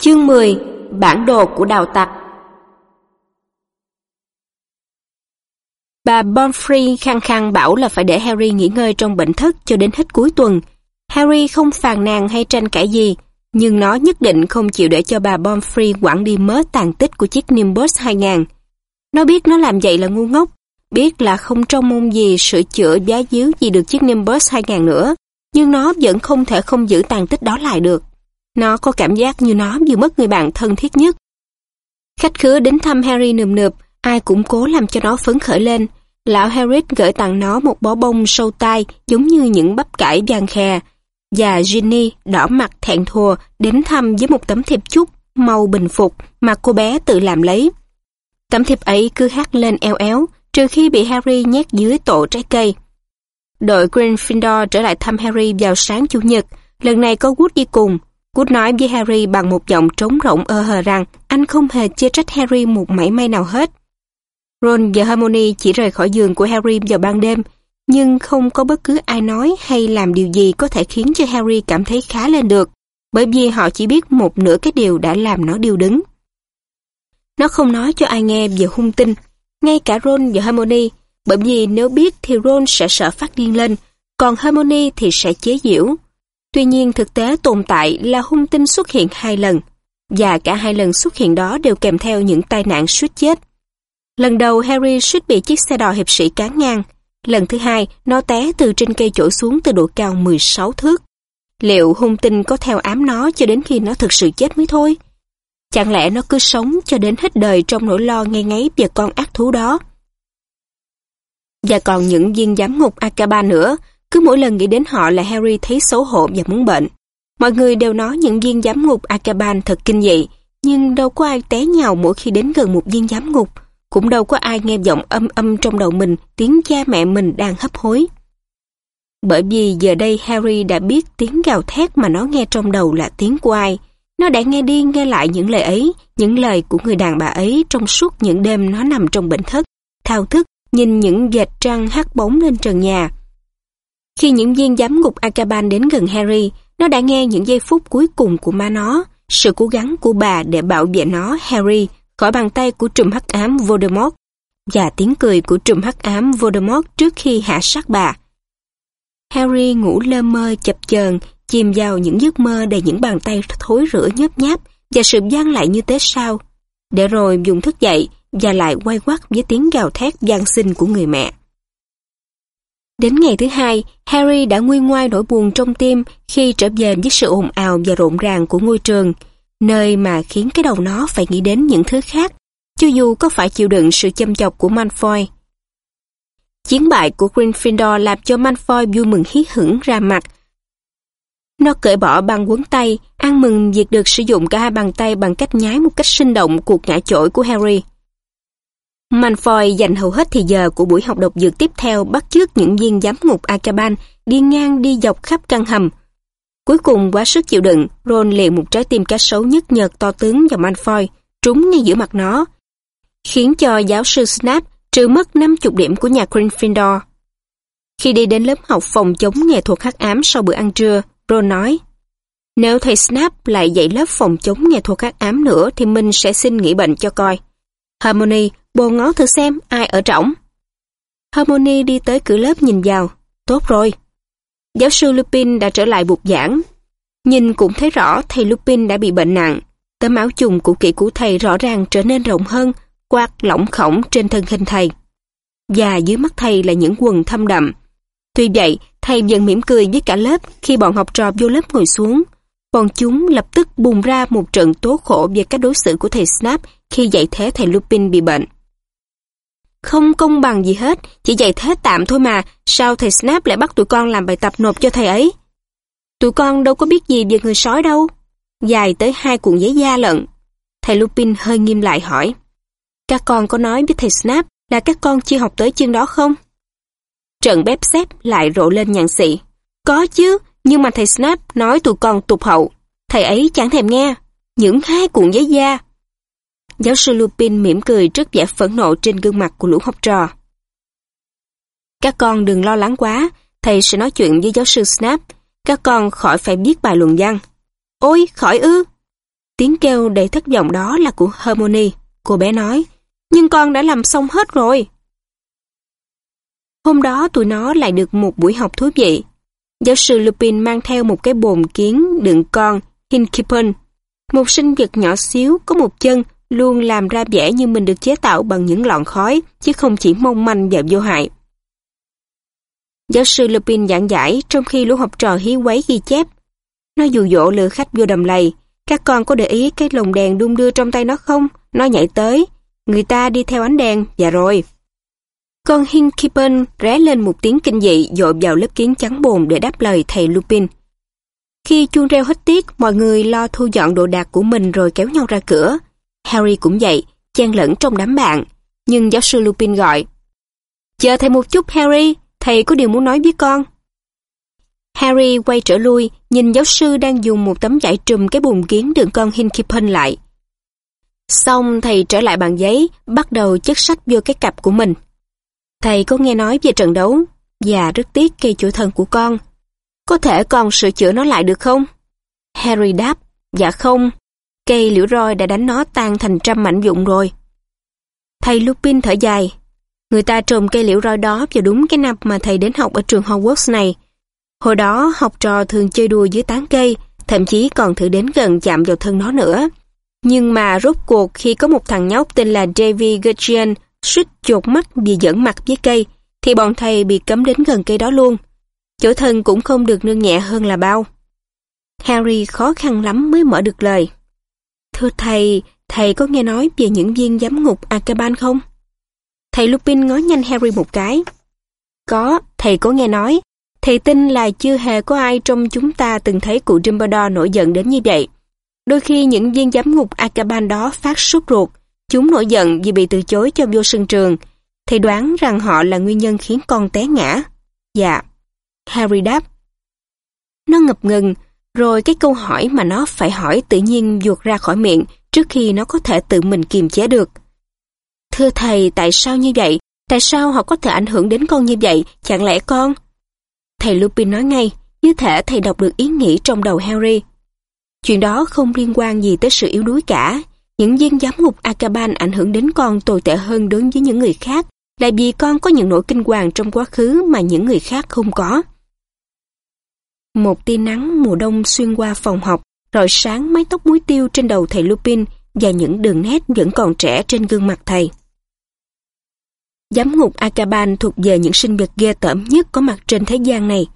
Chương 10 Bản đồ của đào tặc Bà Bonfrey khăng khăng bảo là phải để Harry nghỉ ngơi trong bệnh thất cho đến hết cuối tuần. Harry không phàn nàn hay tranh cãi gì, nhưng nó nhất định không chịu để cho bà Bonfrey quản đi mớ tàn tích của chiếc Nimbus 2000. Nó biết nó làm vậy là ngu ngốc, biết là không trông mong gì sửa chữa giá díu gì được chiếc Nimbus 2000 nữa, nhưng nó vẫn không thể không giữ tàn tích đó lại được. Nó có cảm giác như nó vừa mất người bạn thân thiết nhất. Khách khứa đến thăm Harry nườm nượp, ai cũng cố làm cho nó phấn khởi lên. Lão Harry gửi tặng nó một bó bông sâu tai giống như những bắp cải vàng khè. Và Ginny đỏ mặt thẹn thùa đến thăm với một tấm thiệp chúc màu bình phục mà cô bé tự làm lấy. Tấm thiệp ấy cứ hát lên eo éo, trừ khi bị Harry nhét dưới tổ trái cây. Đội Gryffindor trở lại thăm Harry vào sáng Chủ nhật, lần này có Wood đi cùng cút nói với Harry bằng một giọng trống rỗng ơ hờ rằng anh không hề chê trách Harry một mảy may nào hết. Ron và Hermione chỉ rời khỏi giường của Harry vào ban đêm, nhưng không có bất cứ ai nói hay làm điều gì có thể khiến cho Harry cảm thấy khá lên được, bởi vì họ chỉ biết một nửa cái điều đã làm nó điêu đứng. Nó không nói cho ai nghe về hung tinh, ngay cả Ron và Hermione, bởi vì nếu biết thì Ron sẽ sợ phát điên lên, còn Hermione thì sẽ chế giễu. Tuy nhiên thực tế tồn tại là hung tinh xuất hiện hai lần, và cả hai lần xuất hiện đó đều kèm theo những tai nạn suýt chết. Lần đầu Harry suýt bị chiếc xe đò hiệp sĩ cán ngang, lần thứ hai nó té từ trên cây chổi xuống từ độ cao 16 thước. Liệu hung tinh có theo ám nó cho đến khi nó thực sự chết mới thôi? Chẳng lẽ nó cứ sống cho đến hết đời trong nỗi lo ngay ngáy về con ác thú đó? Và còn những viên giám ngục Akaba nữa, cứ mỗi lần nghĩ đến họ là Harry thấy xấu hổ và muốn bệnh. Mọi người đều nói những viên giám ngục Akaban thật kinh dị, nhưng đâu có ai té nhào mỗi khi đến gần một viên giám ngục. Cũng đâu có ai nghe giọng âm âm trong đầu mình tiếng cha mẹ mình đang hấp hối. Bởi vì giờ đây Harry đã biết tiếng gào thét mà nó nghe trong đầu là tiếng của ai. Nó đã nghe đi nghe lại những lời ấy, những lời của người đàn bà ấy trong suốt những đêm nó nằm trong bệnh thất, thao thức, nhìn những dệt trăng hắt bóng lên trần nhà. Khi những viên giám ngục Akaban đến gần Harry, nó đã nghe những giây phút cuối cùng của ma nó, sự cố gắng của bà để bảo vệ nó, Harry, khỏi bàn tay của trùm hắc ám Voldemort, và tiếng cười của trùm hắc ám Voldemort trước khi hạ sát bà. Harry ngủ lơ mơ chập chờn, chìm vào những giấc mơ đầy những bàn tay thối rữa nhớp nháp và sự gian lại như thế sao, để rồi dùng thức dậy và lại quay quắt với tiếng gào thét gian sinh của người mẹ. Đến ngày thứ hai, Harry đã nguôi ngoai nỗi buồn trong tim khi trở về với sự ồn ào và rộn ràng của ngôi trường, nơi mà khiến cái đầu nó phải nghĩ đến những thứ khác, cho dù có phải chịu đựng sự châm chọc của Malfoy. Chiến bại của Gryffindor làm cho Malfoy vui mừng hí hửng ra mặt. Nó cởi bỏ băng quấn tay, ăn mừng việc được sử dụng cả hai bàn tay bằng cách nhái một cách sinh động cuộc ngã chổi của Harry. Manfoy dành hầu hết thời giờ của buổi học độc dược tiếp theo bắt chước những viên giám ngục Akaban đi ngang đi dọc khắp căn hầm. Cuối cùng quá sức chịu đựng, Ron liền một trái tim cá sấu nhất nhợt to tướng vào Manfoy, trúng ngay giữa mặt nó, khiến cho giáo sư Snap trừ mất 50 điểm của nhà Gryffindor. Khi đi đến lớp học phòng chống nghệ thuật hắc ám sau bữa ăn trưa, Ron nói, nếu thầy Snap lại dạy lớp phòng chống nghệ thuật hắc ám nữa thì mình sẽ xin nghỉ bệnh cho coi. Harmony, bồ ngó thử xem ai ở trỏng. Harmony đi tới cửa lớp nhìn vào. Tốt rồi. Giáo sư Lupin đã trở lại buộc giảng. Nhìn cũng thấy rõ thầy Lupin đã bị bệnh nặng. Tấm áo trùng cũ kỹ của thầy rõ ràng trở nên rộng hơn, quạt lỏng khổng trên thân hình thầy. Và dưới mắt thầy là những quần thâm đậm. Tuy vậy, thầy vẫn mỉm cười với cả lớp khi bọn học trò vô lớp ngồi xuống. Bọn chúng lập tức bùng ra một trận tố khổ về cách đối xử của thầy Snap khi dạy thế thầy Lupin bị bệnh. Không công bằng gì hết, chỉ dạy thế tạm thôi mà, sao thầy Snap lại bắt tụi con làm bài tập nộp cho thầy ấy? Tụi con đâu có biết gì về người sói đâu. Dài tới hai cuộn giấy da lận. Thầy Lupin hơi nghiêm lại hỏi. Các con có nói với thầy Snap là các con chưa học tới chương đó không? Trận bếp xếp lại rộ lên nhàn xị. Có chứ, nhưng mà thầy Snap nói tụi con tụt hậu. Thầy ấy chẳng thèm nghe. Những hai cuộn giấy da. Giáo sư Lupin mỉm cười trước vẻ phẫn nộ trên gương mặt của lũ học trò. Các con đừng lo lắng quá, thầy sẽ nói chuyện với giáo sư Snap. Các con khỏi phải biết bài luận văn. Ôi, khỏi ư. Tiếng kêu đầy thất vọng đó là của Harmony. Cô bé nói, nhưng con đã làm xong hết rồi. Hôm đó tụi nó lại được một buổi học thú vị. Giáo sư Lupin mang theo một cái bồn kiến đựng con Hinkipen, một sinh vật nhỏ xíu có một chân luôn làm ra vẻ như mình được chế tạo bằng những lọn khói chứ không chỉ mong manh và vô hại. Giáo sư Lupin giảng giải trong khi lũ học trò hí quấy ghi chép. Nó dụ dỗ lừa khách vô đầm lầy. Các con có để ý cái lồng đèn đung đưa trong tay nó không? Nó nhảy tới. Người ta đi theo ánh đèn. Dạ rồi. Con Hinkipen ré lên một tiếng kinh dị dội vào lớp kiến trắng bồn để đáp lời thầy Lupin. Khi chuông reo hết tiết, mọi người lo thu dọn đồ đạc của mình rồi kéo nhau ra cửa. Harry cũng vậy, chen lẫn trong đám bạn. Nhưng giáo sư Lupin gọi. Chờ thầy một chút Harry, thầy có điều muốn nói với con. Harry quay trở lui, nhìn giáo sư đang dùng một tấm vải trùm cái bùn kiến đường con Hinkipen lại. Xong thầy trở lại bàn giấy, bắt đầu chất sách vô cái cặp của mình. Thầy có nghe nói về trận đấu, và rất tiếc cây chủ thần của con. Có thể con sửa chữa nó lại được không? Harry đáp, dạ không, cây liễu roi đã đánh nó tan thành trăm mảnh vụn rồi. Thầy Lupin thở dài, người ta trồng cây liễu roi đó vào đúng cái năm mà thầy đến học ở trường Hogwarts này. Hồi đó học trò thường chơi đùa dưới tán cây, thậm chí còn thử đến gần chạm vào thân nó nữa. Nhưng mà rốt cuộc khi có một thằng nhóc tên là Davy Gudgeon suýt chột mắt vì giỡn mặt với cây, thì bọn thầy bị cấm đến gần cây đó luôn. Chỗ thân cũng không được nương nhẹ hơn là bao. Harry khó khăn lắm mới mở được lời. Thưa thầy, thầy có nghe nói về những viên giám ngục Akaban không? Thầy Lupin ngó nhanh Harry một cái. Có, thầy có nghe nói. Thầy tin là chưa hề có ai trong chúng ta từng thấy cụ Dumbledore nổi giận đến như vậy. Đôi khi những viên giám ngục Akaban đó phát sốt ruột, Chúng nổi giận vì bị từ chối cho vô sân trường. Thầy đoán rằng họ là nguyên nhân khiến con té ngã. Dạ. Harry đáp. Nó ngập ngừng, rồi cái câu hỏi mà nó phải hỏi tự nhiên vụt ra khỏi miệng trước khi nó có thể tự mình kiềm chế được. Thưa thầy, tại sao như vậy? Tại sao họ có thể ảnh hưởng đến con như vậy? Chẳng lẽ con? Thầy Lupin nói ngay, như thể thầy đọc được ý nghĩ trong đầu Harry. Chuyện đó không liên quan gì tới sự yếu đuối cả. Những viên giám ngục Akaban ảnh hưởng đến con tồi tệ hơn đối với những người khác là vì con có những nỗi kinh hoàng trong quá khứ mà những người khác không có. Một tia nắng mùa đông xuyên qua phòng học, rọi sáng mái tóc muối tiêu trên đầu thầy Lupin và những đường nét vẫn còn trẻ trên gương mặt thầy. Giám ngục Akaban thuộc về những sinh vật ghê tởm nhất có mặt trên thế gian này.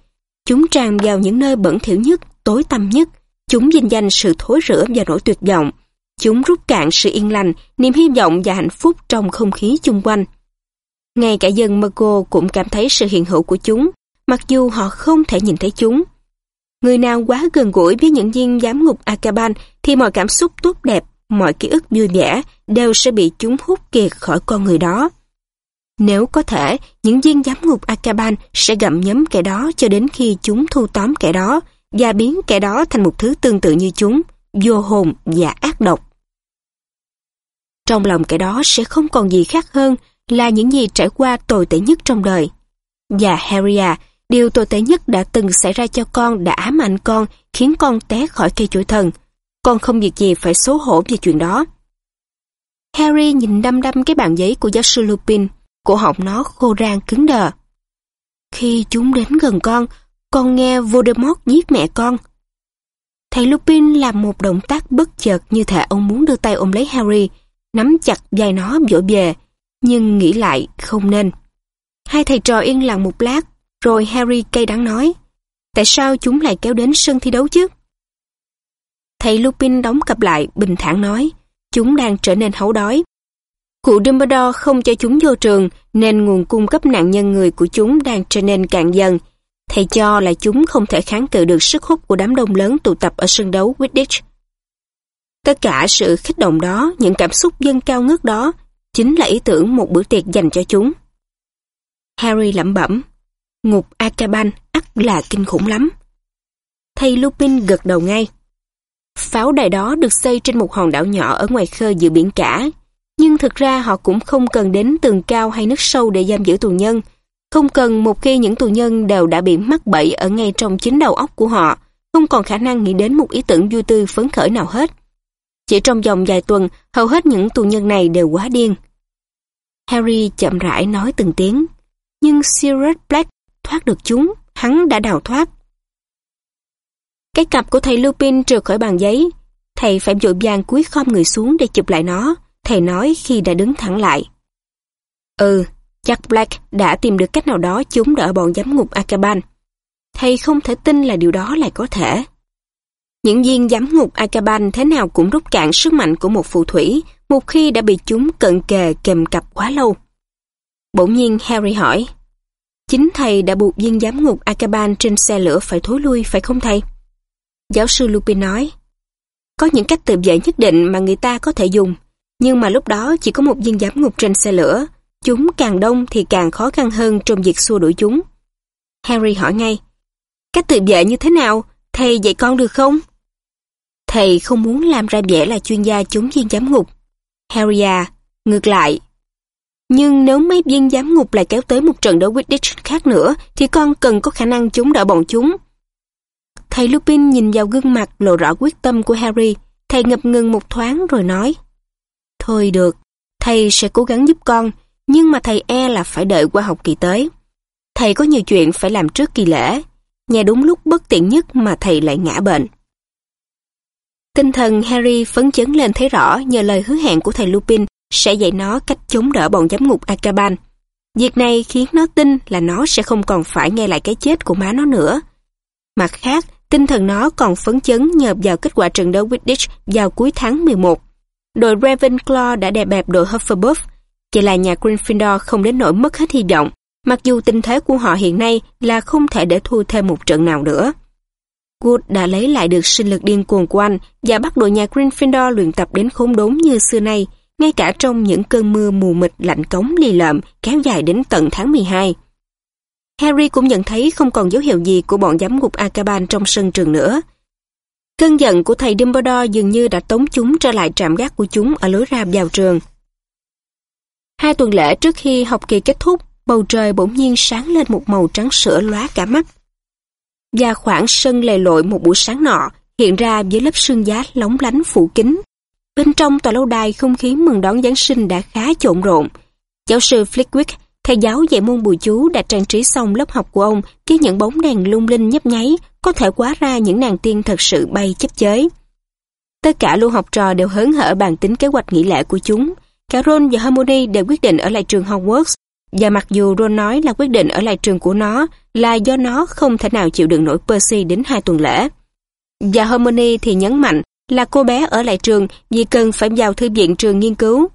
Chúng tràn vào những nơi bẩn thỉu nhất, tối tăm nhất. Chúng vinh danh sự thối rữa và nỗi tuyệt vọng. Chúng rút cạn sự yên lành, niềm hy vọng và hạnh phúc trong không khí chung quanh. Ngay cả dân Mergo cũng cảm thấy sự hiện hữu của chúng, mặc dù họ không thể nhìn thấy chúng. Người nào quá gần gũi với những viên giám ngục Akaban thì mọi cảm xúc tốt đẹp, mọi ký ức vui vẻ đều sẽ bị chúng hút kiệt khỏi con người đó. Nếu có thể, những viên giám ngục Akaban sẽ gặm nhấm kẻ đó cho đến khi chúng thu tóm kẻ đó và biến kẻ đó thành một thứ tương tự như chúng, vô hồn và ác độc. Trong lòng kẻ đó sẽ không còn gì khác hơn là những gì trải qua tồi tệ nhất trong đời. Và Harry à, điều tồi tệ nhất đã từng xảy ra cho con đã ám ảnh con, khiến con té khỏi cây chuỗi thần. Con không việc gì phải xấu hổ về chuyện đó. Harry nhìn đăm đăm cái bàn giấy của giáo sư Lupin, cổ họng nó khô rang cứng đờ. Khi chúng đến gần con, con nghe Voldemort giết mẹ con. Thầy Lupin làm một động tác bất chợt như thể ông muốn đưa tay ôm lấy Harry, nắm chặt vai nó vỗ về, nhưng nghĩ lại không nên. Hai thầy trò yên lặng một lát, rồi Harry cay đắng nói, tại sao chúng lại kéo đến sân thi đấu chứ? Thầy Lupin đóng cặp lại, bình thản nói, chúng đang trở nên hấu đói. Cụ Dumbledore không cho chúng vô trường, nên nguồn cung cấp nạn nhân người của chúng đang trở nên cạn dần. Thầy cho là chúng không thể kháng cự được sức hút của đám đông lớn tụ tập ở sân đấu Wittich. Tất cả sự kích động đó, những cảm xúc dâng cao ngất đó, chính là ý tưởng một bữa tiệc dành cho chúng. Harry lẩm bẩm, ngục Akaban ắt là kinh khủng lắm. Thầy Lupin gật đầu ngay. Pháo đài đó được xây trên một hòn đảo nhỏ ở ngoài khơi giữa biển cả, nhưng thực ra họ cũng không cần đến tường cao hay nước sâu để giam giữ tù nhân, không cần một khi những tù nhân đều đã bị mắc bẫy ở ngay trong chính đầu óc của họ, không còn khả năng nghĩ đến một ý tưởng vui tươi phấn khởi nào hết. Chỉ trong vòng vài tuần, hầu hết những tù nhân này đều quá điên. Harry chậm rãi nói từng tiếng. Nhưng Sirius Black thoát được chúng, hắn đã đào thoát. Cái cặp của thầy Lupin trượt khỏi bàn giấy. Thầy phải vội vàng cúi khom người xuống để chụp lại nó. Thầy nói khi đã đứng thẳng lại. Ừ, chắc Black đã tìm được cách nào đó chống đỡ bọn giám ngục Akaban. Thầy không thể tin là điều đó lại có thể. Những viên giám ngục Akaban thế nào cũng rút cạn sức mạnh của một phù thủy một khi đã bị chúng cận kề kèm cặp quá lâu. Bỗng nhiên Harry hỏi, Chính thầy đã buộc viên giám ngục Akaban trên xe lửa phải thối lui, phải không thầy? Giáo sư Lupin nói, Có những cách tự vệ nhất định mà người ta có thể dùng, nhưng mà lúc đó chỉ có một viên giám ngục trên xe lửa. Chúng càng đông thì càng khó khăn hơn trong việc xua đuổi chúng. Harry hỏi ngay, Cách tự vệ như thế nào? Thầy dạy con được không? Thầy không muốn làm ra vẻ là chuyên gia chống viên giám ngục. Harry à, ngược lại. Nhưng nếu mấy viên giám ngục lại kéo tới một trận đấu Quidditch khác nữa, thì con cần có khả năng chống đỡ bọn chúng. Thầy Lupin nhìn vào gương mặt lộ rõ quyết tâm của Harry. Thầy ngập ngừng một thoáng rồi nói. Thôi được, thầy sẽ cố gắng giúp con, nhưng mà thầy e là phải đợi qua học kỳ tới. Thầy có nhiều chuyện phải làm trước kỳ lễ. Nhà đúng lúc bất tiện nhất mà thầy lại ngã bệnh. Tinh thần Harry phấn chấn lên thấy rõ nhờ lời hứa hẹn của thầy Lupin sẽ dạy nó cách chống đỡ bọn giám ngục Akaban. Việc này khiến nó tin là nó sẽ không còn phải nghe lại cái chết của má nó nữa. Mặt khác, tinh thần nó còn phấn chấn nhờ vào kết quả trận đấu Quidditch vào cuối tháng 11. Đội Ravenclaw đã đè bẹp đội Hufflepuff, chỉ là nhà Gryffindor không đến nỗi mất hết hy vọng, mặc dù tình thế của họ hiện nay là không thể để thua thêm một trận nào nữa. Wood đã lấy lại được sinh lực điên cuồng của anh và bắt đội nhà Gryffindor luyện tập đến khốn đốn như xưa nay, ngay cả trong những cơn mưa mù mịt lạnh cống lì lợm kéo dài đến tận tháng 12. Harry cũng nhận thấy không còn dấu hiệu gì của bọn giám ngục Akaban trong sân trường nữa. Cơn giận của thầy Dumbledore dường như đã tống chúng trở lại trạm gác của chúng ở lối ra vào trường. Hai tuần lễ trước khi học kỳ kết thúc, bầu trời bỗng nhiên sáng lên một màu trắng sữa lóa cả mắt và khoảng sân lề lội một buổi sáng nọ hiện ra với lớp sương giá lóng lánh phủ kính. Bên trong tòa lâu đài không khí mừng đón Giáng sinh đã khá trộn rộn. Giáo sư Flickwick, thầy giáo dạy môn bùi chú đã trang trí xong lớp học của ông với những bóng đèn lung linh nhấp nháy có thể quá ra những nàng tiên thật sự bay chấp chới. Tất cả lưu học trò đều hớn hở bàn tính kế hoạch nghỉ lễ của chúng. Cả Ron và Hermione đều quyết định ở lại trường Hogwarts và mặc dù Ron nói là quyết định ở lại trường của nó là do nó không thể nào chịu đựng nổi Percy đến hai tuần lễ. Và Hermione thì nhấn mạnh là cô bé ở lại trường vì cần phải vào thư viện trường nghiên cứu.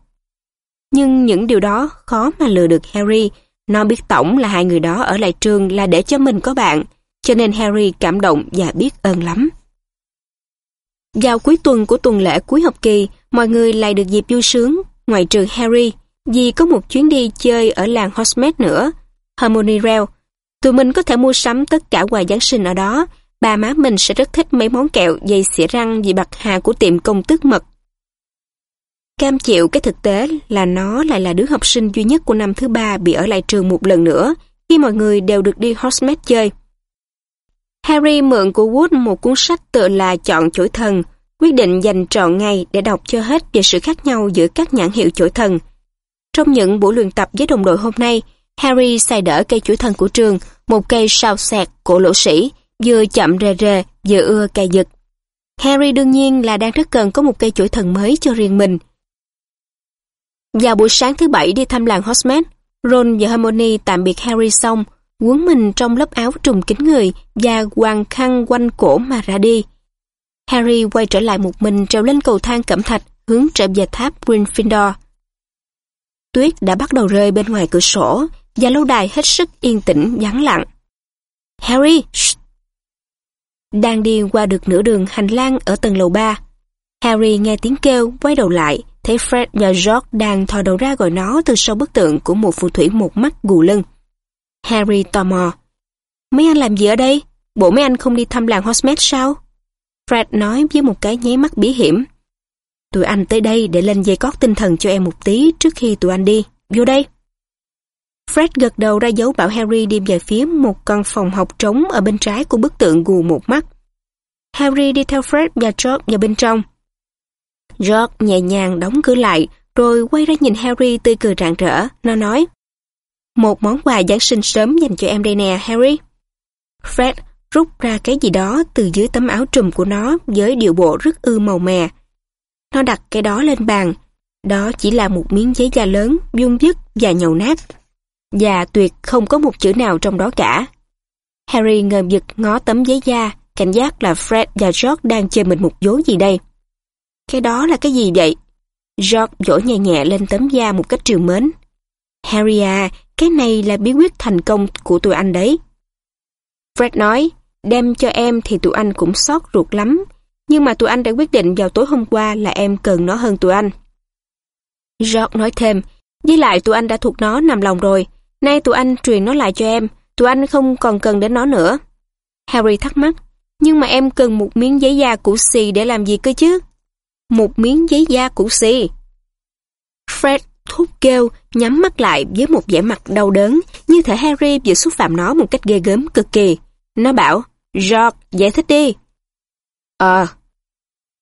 Nhưng những điều đó khó mà lừa được Harry. Nó biết tổng là hai người đó ở lại trường là để cho mình có bạn, cho nên Harry cảm động và biết ơn lắm. Vào cuối tuần của tuần lễ cuối học kỳ, mọi người lại được dịp vui sướng, ngoài trừ Harry, vì có một chuyến đi chơi ở làng Hogsmeade nữa. Harmony Rail. Tụi mình có thể mua sắm tất cả quà Giáng sinh ở đó. Bà má mình sẽ rất thích mấy món kẹo, dây xỉa răng, dị bạc hà của tiệm công tước mật. Cam chịu cái thực tế là nó lại là đứa học sinh duy nhất của năm thứ ba bị ở lại trường một lần nữa, khi mọi người đều được đi Hogsmeade chơi. Harry mượn của Wood một cuốn sách tựa là Chọn chổi thần, quyết định dành trọn ngày để đọc cho hết về sự khác nhau giữa các nhãn hiệu chổi thần, trong những buổi luyện tập với đồng đội hôm nay, Harry xài đỡ cây chuỗi thần của trường, một cây sao sạc, của lỗ sĩ, vừa chậm rề rề, vừa ưa cài giật. Harry đương nhiên là đang rất cần có một cây chuỗi thần mới cho riêng mình. Vào buổi sáng thứ bảy đi thăm làng Hogsmeade, Ron và Hermione tạm biệt Harry xong, quấn mình trong lớp áo trùng kín người và quàng khăn quanh cổ mà ra đi. Harry quay trở lại một mình trèo lên cầu thang cẩm thạch hướng trở về tháp Gryffindor. Tuyết đã bắt đầu rơi bên ngoài cửa sổ và lâu đài hết sức yên tĩnh vắng lặng. Harry! Shh. Đang đi qua được nửa đường hành lang ở tầng lầu 3. Harry nghe tiếng kêu, quay đầu lại, thấy Fred và George đang thò đầu ra gọi nó từ sau bức tượng của một phù thủy một mắt gù lưng. Harry tò mò. Mấy anh làm gì ở đây? Bộ mấy anh không đi thăm làng Hogsmeade sao? Fred nói với một cái nháy mắt bí hiểm. Tụi anh tới đây để lên dây cót tinh thần cho em một tí trước khi tụi anh đi. Vô đây. Fred gật đầu ra dấu bảo Harry đi về phía một căn phòng học trống ở bên trái của bức tượng gù một mắt. Harry đi theo Fred và George vào bên trong. George nhẹ nhàng đóng cửa lại, rồi quay ra nhìn Harry tươi cười rạng rỡ. Nó nói, một món quà Giáng sinh sớm dành cho em đây nè, Harry. Fred rút ra cái gì đó từ dưới tấm áo trùm của nó với điệu bộ rất ư màu mè. Nó đặt cái đó lên bàn. Đó chỉ là một miếng giấy da lớn, dung dứt và nhầu nát. Và tuyệt không có một chữ nào trong đó cả. Harry ngờ giật ngó tấm giấy da, cảnh giác là Fred và George đang chơi mình một vố gì đây. Cái đó là cái gì vậy? George vỗ nhẹ nhẹ lên tấm da một cách triều mến. Harry à, cái này là bí quyết thành công của tụi anh đấy. Fred nói, đem cho em thì tụi anh cũng xót ruột lắm, nhưng mà tụi anh đã quyết định vào tối hôm qua là em cần nó hơn tụi anh. George nói thêm, với lại tụi anh đã thuộc nó nằm lòng rồi, nay tụi anh truyền nó lại cho em, tụi anh không còn cần đến nó nữa. Harry thắc mắc, nhưng mà em cần một miếng giấy da cũ xì để làm gì cơ chứ? Một miếng giấy da cũ xì. Fred thúc kêu, nhắm mắt lại với một vẻ mặt đau đớn, như thể Harry vừa xúc phạm nó một cách ghê gớm cực kỳ. Nó bảo, George, giải thích đi. Ờ,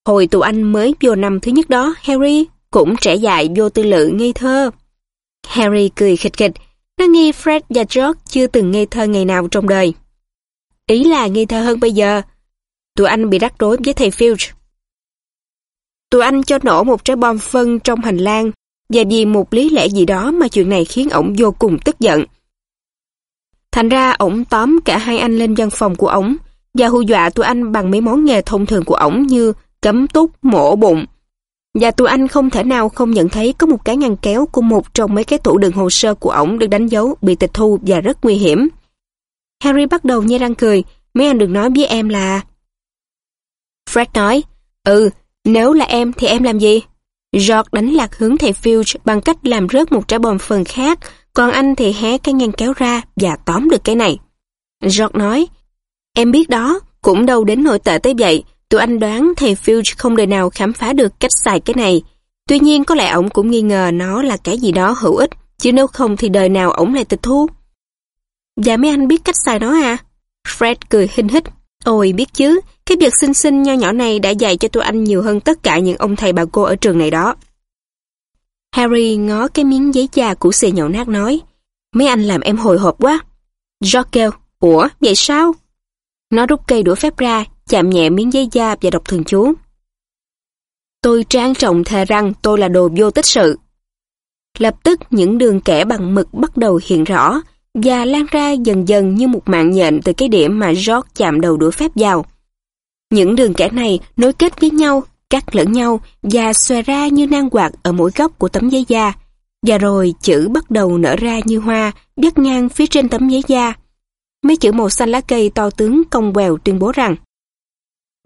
hồi tụi anh mới vô năm thứ nhất đó, Harry, cũng trẻ dại vô tư lự ngây thơ. Harry cười khịch khịch, nó nghi Fred và George chưa từng ngây thơ ngày nào trong đời. Ý là ngây thơ hơn bây giờ. Tụi anh bị rắc rối với thầy Filch. Tụi anh cho nổ một trái bom phân trong hành lang và vì một lý lẽ gì đó mà chuyện này khiến ổng vô cùng tức giận. Thành ra ổng tóm cả hai anh lên văn phòng của ổng và hù dọa tụi anh bằng mấy món nghề thông thường của ổng như cấm túc, mổ bụng. Và tụi anh không thể nào không nhận thấy có một cái ngăn kéo của một trong mấy cái tủ đựng hồ sơ của ổng được đánh dấu bị tịch thu và rất nguy hiểm. Harry bắt đầu nhe răng cười, mấy anh đừng nói với em là... Fred nói, ừ, nếu là em thì em làm gì? George đánh lạc hướng thầy Filch bằng cách làm rớt một trái bom phần khác, còn anh thì hé cái ngăn kéo ra và tóm được cái này. George nói, em biết đó, cũng đâu đến nỗi tệ tới vậy, tụi anh đoán thầy Filch không đời nào khám phá được cách xài cái này. Tuy nhiên có lẽ ổng cũng nghi ngờ nó là cái gì đó hữu ích, chứ nếu không thì đời nào ổng lại tịch thu. Dạ mấy anh biết cách xài nó à? Fred cười hinh hít. Ôi biết chứ, cái việc xinh xinh nho nhỏ này đã dạy cho tụi anh nhiều hơn tất cả những ông thầy bà cô ở trường này đó. Harry ngó cái miếng giấy da của xì nhậu nát nói, mấy anh làm em hồi hộp quá. George kêu, ủa, vậy sao? Nó rút cây đũa phép ra, chạm nhẹ miếng giấy da và đọc thường chú. Tôi trang trọng thề rằng tôi là đồ vô tích sự. Lập tức những đường kẻ bằng mực bắt đầu hiện rõ và lan ra dần dần như một mạng nhện từ cái điểm mà George chạm đầu đũa phép vào. Những đường kẻ này nối kết với nhau, cắt lẫn nhau và xòe ra như nang quạt ở mỗi góc của tấm giấy da. Và rồi chữ bắt đầu nở ra như hoa, đứt ngang phía trên tấm giấy da. Mấy chữ màu xanh lá cây to tướng cong quèo tuyên bố rằng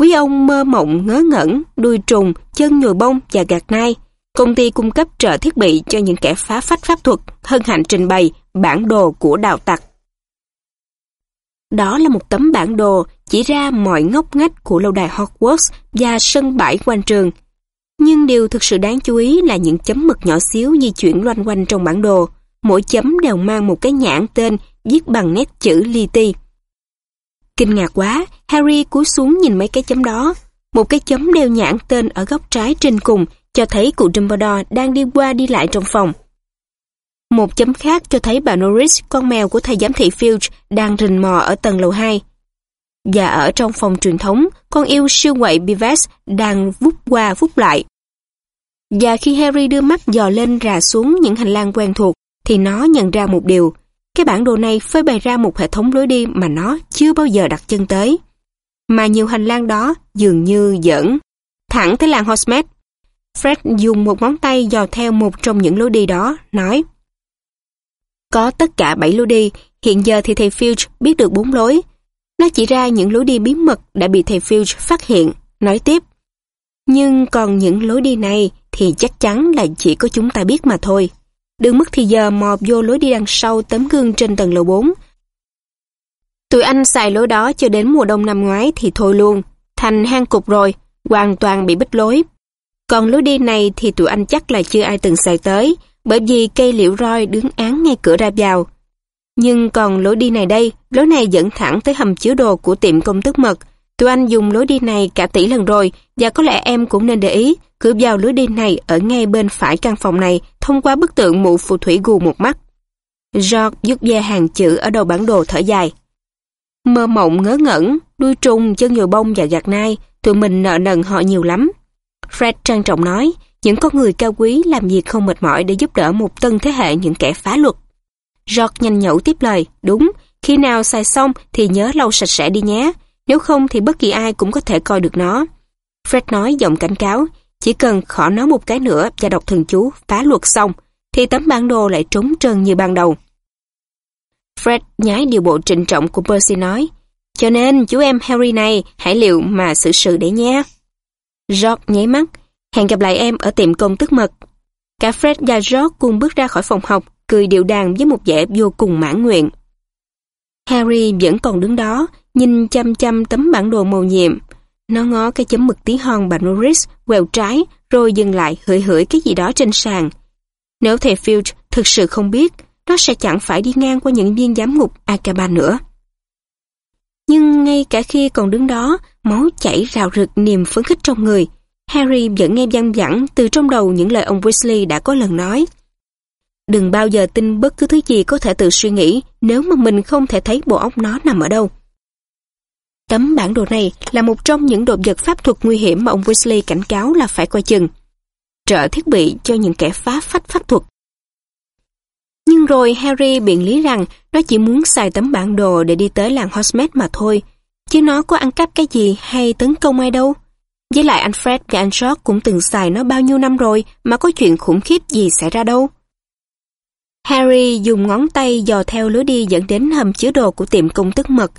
Quý ông mơ mộng ngớ ngẩn, đuôi trùng, chân nhồi bông và gạt nai. Công ty cung cấp trợ thiết bị cho những kẻ phá phách pháp thuật, hân hạnh trình bày bản đồ của đào tặc. Đó là một tấm bản đồ chỉ ra mọi ngóc ngách của lâu đài Hogwarts và sân bãi quanh trường. Nhưng điều thực sự đáng chú ý là những chấm mực nhỏ xíu di chuyển loanh quanh trong bản đồ. Mỗi chấm đều mang một cái nhãn tên viết bằng nét chữ li ti. Kinh ngạc quá, Harry cúi xuống nhìn mấy cái chấm đó. Một cái chấm đeo nhãn tên ở góc trái trên cùng cho thấy cụ Dumbledore đang đi qua đi lại trong phòng. Một chấm khác cho thấy bà Norris, con mèo của thầy giám thị Filch, đang rình mò ở tầng lầu 2. Và ở trong phòng truyền thống, con yêu siêu quậy Beavis đang vút qua vút lại. Và khi Harry đưa mắt dò lên rà xuống những hành lang quen thuộc, thì nó nhận ra một điều. Cái bản đồ này phơi bày ra một hệ thống lối đi mà nó chưa bao giờ đặt chân tới. Mà nhiều hành lang đó dường như dẫn thẳng tới làng Hogsmeade. Fred dùng một ngón tay dò theo một trong những lối đi đó, nói có tất cả 7 lối đi, hiện giờ thì thầy Filch biết được 4 lối. Nó chỉ ra những lối đi bí mật đã bị thầy Filch phát hiện, nói tiếp. Nhưng còn những lối đi này thì chắc chắn là chỉ có chúng ta biết mà thôi. Đừng mất thì giờ mò vô lối đi đằng sau tấm gương trên tầng lầu 4. Tụi anh xài lối đó cho đến mùa đông năm ngoái thì thôi luôn, thành hang cục rồi, hoàn toàn bị bích lối. Còn lối đi này thì tụi anh chắc là chưa ai từng xài tới, bởi vì cây liễu roi đứng án ngay cửa ra vào. Nhưng còn lối đi này đây, lối này dẫn thẳng tới hầm chứa đồ của tiệm công tức mật. Tụi anh dùng lối đi này cả tỷ lần rồi, và có lẽ em cũng nên để ý, cửa vào lối đi này ở ngay bên phải căn phòng này, thông qua bức tượng mụ phù thủy gù một mắt. George dứt ve hàng chữ ở đầu bản đồ thở dài. Mơ mộng ngớ ngẩn, đuôi trùng, chân nhồi bông và gạt nai, tụi mình nợ nần họ nhiều lắm. Fred trang trọng nói, những con người cao quý làm việc không mệt mỏi để giúp đỡ một tân thế hệ những kẻ phá luật. George nhanh nhẩu tiếp lời, đúng, khi nào xài xong thì nhớ lau sạch sẽ đi nhé, nếu không thì bất kỳ ai cũng có thể coi được nó. Fred nói giọng cảnh cáo, chỉ cần khỏ nó một cái nữa và đọc thần chú phá luật xong, thì tấm bản đồ lại trống trơn như ban đầu. Fred nhái điều bộ trịnh trọng của Percy nói, cho nên chú em Harry này hãy liệu mà xử sự để nha. George nháy mắt, hẹn gặp lại em ở tiệm công tức mật. Cả Fred và George cùng bước ra khỏi phòng học, cười điệu đàn với một vẻ vô cùng mãn nguyện. Harry vẫn còn đứng đó, nhìn chăm chăm tấm bản đồ màu nhiệm. Nó ngó cái chấm mực tí hon bà Norris quẹo trái, rồi dừng lại hửi hửi cái gì đó trên sàn. Nếu thầy Filch thực sự không biết, nó sẽ chẳng phải đi ngang qua những viên giám ngục akaba nữa. Nhưng ngay cả khi còn đứng đó, máu chảy rào rực niềm phấn khích trong người, Harry vẫn nghe văng vẳng từ trong đầu những lời ông Weasley đã có lần nói. Đừng bao giờ tin bất cứ thứ gì có thể tự suy nghĩ nếu mà mình không thể thấy bộ óc nó nằm ở đâu. Tấm bản đồ này là một trong những đồ vật pháp thuật nguy hiểm mà ông Weasley cảnh cáo là phải coi chừng. Trợ thiết bị cho những kẻ phá phách pháp thuật. Nhưng rồi Harry biện lý rằng nó chỉ muốn xài tấm bản đồ để đi tới làng Hogsmeade mà thôi, chứ nó có ăn cắp cái gì hay tấn công ai đâu. Với lại anh Fred và anh George cũng từng xài nó bao nhiêu năm rồi mà có chuyện khủng khiếp gì xảy ra đâu. Harry dùng ngón tay dò theo lối đi dẫn đến hầm chứa đồ của tiệm công tức mật.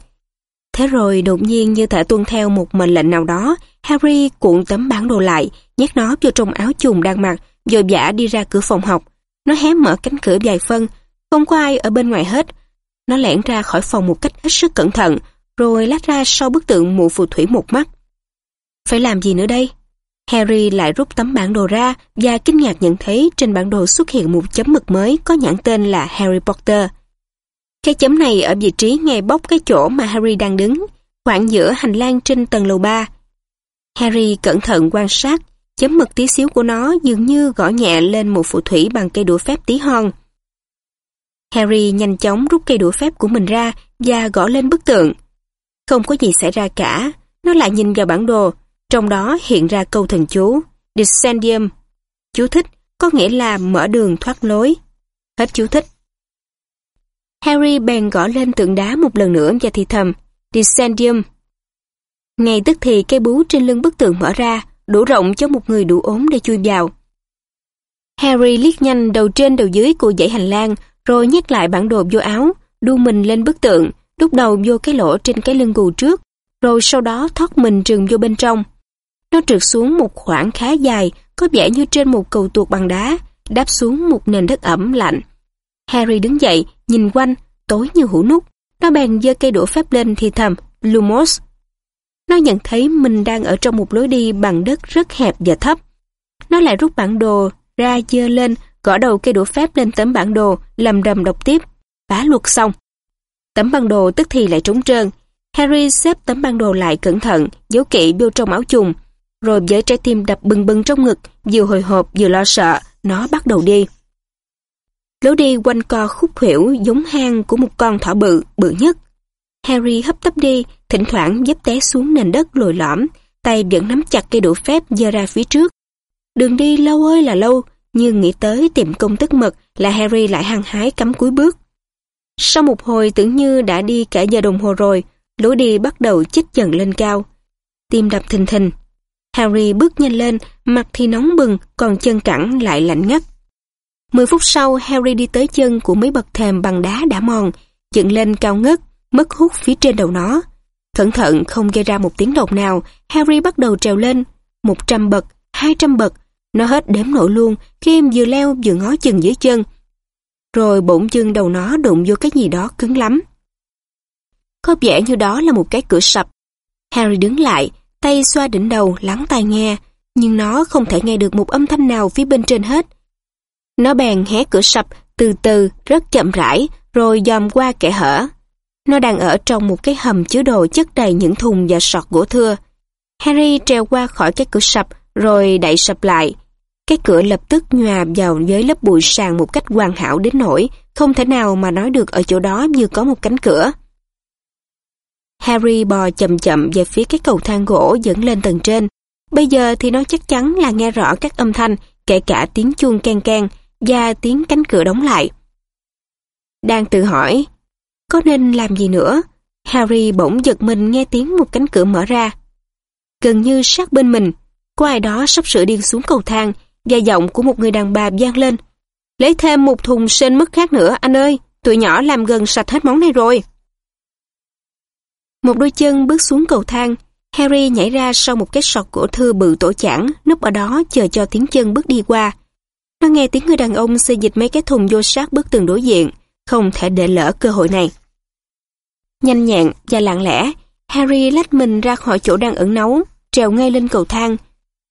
Thế rồi đột nhiên như thể tuân theo một mệnh lệnh nào đó, Harry cuộn tấm bản đồ lại, nhét nó vô trong áo chùm đang mặc, rồi vã đi ra cửa phòng học. Nó hé mở cánh cửa vài phân, không có ai ở bên ngoài hết. Nó lẻn ra khỏi phòng một cách hết sức cẩn thận, rồi lách ra sau bức tượng mụ phù thủy một mắt. Phải làm gì nữa đây? Harry lại rút tấm bản đồ ra và kinh ngạc nhận thấy trên bản đồ xuất hiện một chấm mực mới có nhãn tên là Harry Potter. Cái chấm này ở vị trí ngay bóc cái chỗ mà Harry đang đứng, khoảng giữa hành lang trên tầng lầu 3. Harry cẩn thận quan sát, chấm mực tí xíu của nó dường như gõ nhẹ lên một phù thủy bằng cây đũa phép tí hon. Harry nhanh chóng rút cây đũa phép của mình ra và gõ lên bức tượng. Không có gì xảy ra cả, nó lại nhìn vào bản đồ, trong đó hiện ra câu thần chú Descendium. Chú thích có nghĩa là mở đường thoát lối. Hết chú thích. Harry bèn gõ lên tượng đá một lần nữa và thì thầm Descendium. Ngay tức thì cây bú trên lưng bức tượng mở ra, đủ rộng cho một người đủ ốm để chui vào. Harry liếc nhanh đầu trên đầu dưới của dãy hành lang, rồi nhét lại bản đồ vô áo, đu mình lên bức tượng, đút đầu vô cái lỗ trên cái lưng gù trước, rồi sau đó thoát mình rừng vô bên trong. Nó trượt xuống một khoảng khá dài, có vẻ như trên một cầu tuột bằng đá, đáp xuống một nền đất ẩm lạnh. Harry đứng dậy, nhìn quanh, tối như hũ nút. Nó bèn giơ cây đũa phép lên thì thầm, Lumos. Nó nhận thấy mình đang ở trong một lối đi bằng đất rất hẹp và thấp. Nó lại rút bản đồ ra dơ lên, gõ đầu cây đũa phép lên tấm bản đồ, lầm đầm đọc tiếp. Phá luật xong. Tấm bản đồ tức thì lại trống trơn. Harry xếp tấm bản đồ lại cẩn thận, giấu kỹ vô trong áo chùng. Rồi với trái tim đập bừng bừng trong ngực, vừa hồi hộp vừa lo sợ, nó bắt đầu đi. Lối đi quanh co khúc khuỷu giống hang của một con thỏ bự, bự nhất. Harry hấp tấp đi, thỉnh thoảng dấp té xuống nền đất lồi lõm, tay vẫn nắm chặt cây đũa phép giơ ra phía trước. Đường đi lâu ơi là lâu, nhưng nghĩ tới tiệm công tức mật là Harry lại hăng hái cắm cuối bước. Sau một hồi tưởng như đã đi cả giờ đồng hồ rồi, lối đi bắt đầu chích dần lên cao. Tim đập thình thình. Harry bước nhanh lên, mặt thì nóng bừng, còn chân cẳng lại lạnh ngắt. Mười phút sau, Harry đi tới chân của mấy bậc thềm bằng đá đã mòn, dựng lên cao ngất, mất hút phía trên đầu nó. Cẩn thận không gây ra một tiếng động nào, Harry bắt đầu trèo lên. Một trăm bậc, hai trăm bậc, nó hết đếm nổi luôn khi em vừa leo vừa ngó chừng dưới chân. Rồi bỗng dưng đầu nó đụng vô cái gì đó cứng lắm. Có vẻ như đó là một cái cửa sập. Harry đứng lại, tay xoa đỉnh đầu lắng tai nghe, nhưng nó không thể nghe được một âm thanh nào phía bên trên hết. Nó bèn hé cửa sập từ từ, rất chậm rãi, rồi dòm qua kẻ hở. Nó đang ở trong một cái hầm chứa đồ chất đầy những thùng và sọt gỗ thưa. Harry treo qua khỏi cái cửa sập rồi đậy sập lại. Cái cửa lập tức nhòa vào với lớp bụi sàn một cách hoàn hảo đến nỗi không thể nào mà nói được ở chỗ đó như có một cánh cửa. Harry bò chậm chậm về phía cái cầu thang gỗ dẫn lên tầng trên. Bây giờ thì nó chắc chắn là nghe rõ các âm thanh, kể cả tiếng chuông can can và tiếng cánh cửa đóng lại. Đang tự hỏi, có nên làm gì nữa? Harry bỗng giật mình nghe tiếng một cánh cửa mở ra. Gần như sát bên mình, có ai đó sắp sửa đi xuống cầu thang và giọng của một người đàn bà vang lên. Lấy thêm một thùng sên mất khác nữa, anh ơi, tụi nhỏ làm gần sạch hết món này rồi. Một đôi chân bước xuống cầu thang, Harry nhảy ra sau một cái sọt gỗ thư bự tổ chảng, núp ở đó chờ cho tiếng chân bước đi qua. Nó nghe tiếng người đàn ông xây dịch mấy cái thùng vô sát bức tường đối diện, không thể để lỡ cơ hội này. Nhanh nhẹn và lặng lẽ, Harry lách mình ra khỏi chỗ đang ẩn nấu, trèo ngay lên cầu thang.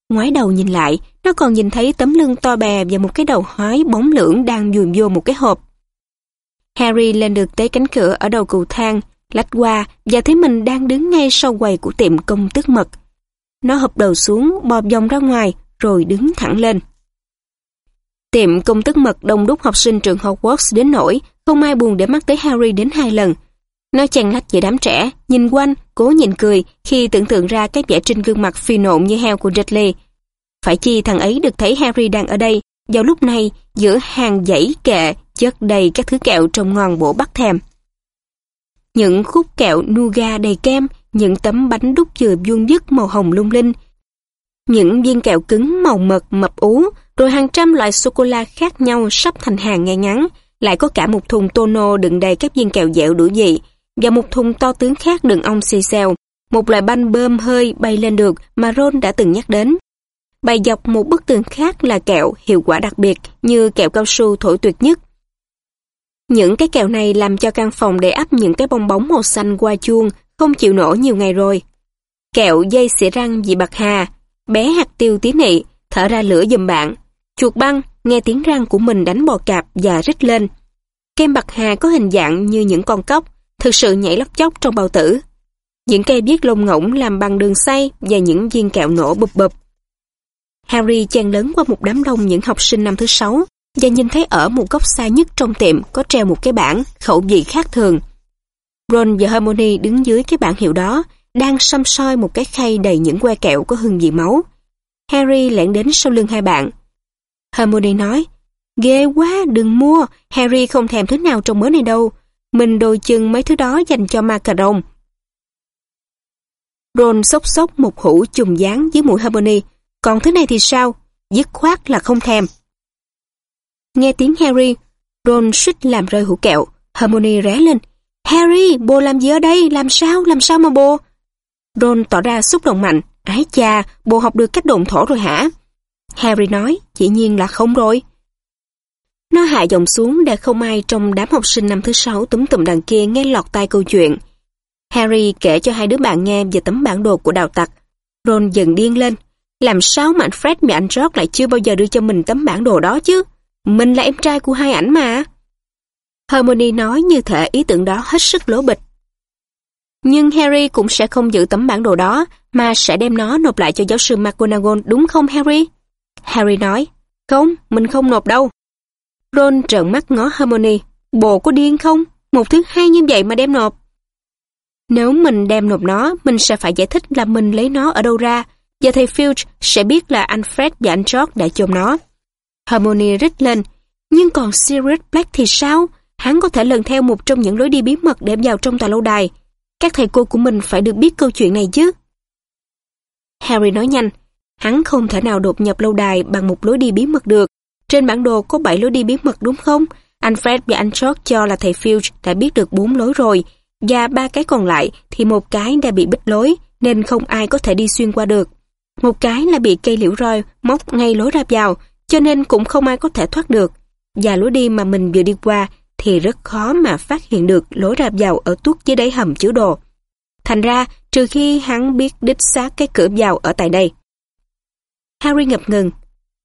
Ngoái đầu nhìn lại, nó còn nhìn thấy tấm lưng to bè và một cái đầu hói bóng lưỡng đang dùm vô một cái hộp. Harry lên được tới cánh cửa ở đầu cầu thang, lách qua và thấy mình đang đứng ngay sau quầy của tiệm công tức mật. Nó hụp đầu xuống, bò vòng ra ngoài, rồi đứng thẳng lên. Tiệm công tức mật đông đúc học sinh trường Hogwarts đến nỗi không ai buồn để mắt tới Harry đến hai lần. Nó chàng lách về đám trẻ, nhìn quanh, cố nhìn cười khi tưởng tượng ra cái vẻ trên gương mặt phi nộn như heo của Dudley. Phải chi thằng ấy được thấy Harry đang ở đây, vào lúc này giữa hàng dãy kệ chất đầy các thứ kẹo trông ngon bổ bắt thèm. Những khúc kẹo nuga đầy kem, những tấm bánh đúc dừa vuông vức màu hồng lung linh, những viên kẹo cứng màu mật mập ú, rồi hàng trăm loại sô-cô-la khác nhau sắp thành hàng ngay ngắn, lại có cả một thùng tono đựng đầy các viên kẹo dẻo đủ vị, và một thùng to tướng khác đựng ong xì xèo, một loại banh bơm hơi bay lên được mà Ron đã từng nhắc đến. Bày dọc một bức tường khác là kẹo hiệu quả đặc biệt như kẹo cao su thổi tuyệt nhất. Những cái kẹo này làm cho căn phòng để ấp những cái bong bóng màu xanh qua chuông không chịu nổ nhiều ngày rồi. Kẹo dây xỉa răng dị bạc hà, bé hạt tiêu tí nị, thở ra lửa giùm bạn. Chuột băng, nghe tiếng răng của mình đánh bò cạp và rít lên. Kem bạc hà có hình dạng như những con cóc, thực sự nhảy lóc chóc trong bao tử. Những cây biết lông ngỗng làm bằng đường xay và những viên kẹo nổ bụp bụp. Harry chen lớn qua một đám đông những học sinh năm thứ sáu và nhìn thấy ở một góc xa nhất trong tiệm có treo một cái bảng khẩu vị khác thường. Ron và Hermione đứng dưới cái bảng hiệu đó, đang xăm soi một cái khay đầy những que kẹo có hương vị máu. Harry lẻn đến sau lưng hai bạn. Hermione nói, ghê quá, đừng mua, Harry không thèm thứ nào trong mớ này đâu. Mình đôi chừng mấy thứ đó dành cho macaron. Ron sốc sốc một hũ trùng dáng dưới mũi Hermione, còn thứ này thì sao? Dứt khoát là không thèm. Nghe tiếng Harry, Ron suýt làm rơi hũ kẹo. Hermione ré lên. Harry, bồ làm gì ở đây? Làm sao? Làm sao mà bồ? Ron tỏ ra xúc động mạnh. Ái cha, bồ học được cách đồn thổ rồi hả? Harry nói, chỉ nhiên là không rồi. Nó hạ giọng xuống để không ai trong đám học sinh năm thứ sáu túm tụm đằng kia nghe lọt tai câu chuyện. Harry kể cho hai đứa bạn nghe về tấm bản đồ của đào tặc. Ron dần điên lên. Làm sao mà anh Fred và anh George lại chưa bao giờ đưa cho mình tấm bản đồ đó chứ? Mình là em trai của hai ảnh mà. Hermione nói như thể ý tưởng đó hết sức lố bịch. Nhưng Harry cũng sẽ không giữ tấm bản đồ đó, mà sẽ đem nó nộp lại cho giáo sư McGonagall đúng không Harry? Harry nói, không, mình không nộp đâu. Ron trợn mắt ngó Hermione, bộ có điên không? Một thứ hay như vậy mà đem nộp. Nếu mình đem nộp nó, mình sẽ phải giải thích là mình lấy nó ở đâu ra, và thầy Filch sẽ biết là anh Fred và anh George đã chôn nó. Harmony rít lên, nhưng còn Sirius Black thì sao? Hắn có thể lần theo một trong những lối đi bí mật để vào trong tòa lâu đài. Các thầy cô của mình phải được biết câu chuyện này chứ. Harry nói nhanh, hắn không thể nào đột nhập lâu đài bằng một lối đi bí mật được. Trên bản đồ có 7 lối đi bí mật đúng không? Anh Fred và anh George cho là thầy Filch đã biết được bốn lối rồi, và ba cái còn lại thì một cái đã bị bích lối, nên không ai có thể đi xuyên qua được. Một cái là bị cây liễu roi móc ngay lối ra vào, cho nên cũng không ai có thể thoát được. Và lối đi mà mình vừa đi qua thì rất khó mà phát hiện được lối ra vào ở tuốt dưới đáy hầm chứa đồ. Thành ra, trừ khi hắn biết đích xác cái cửa vào ở tại đây. Harry ngập ngừng.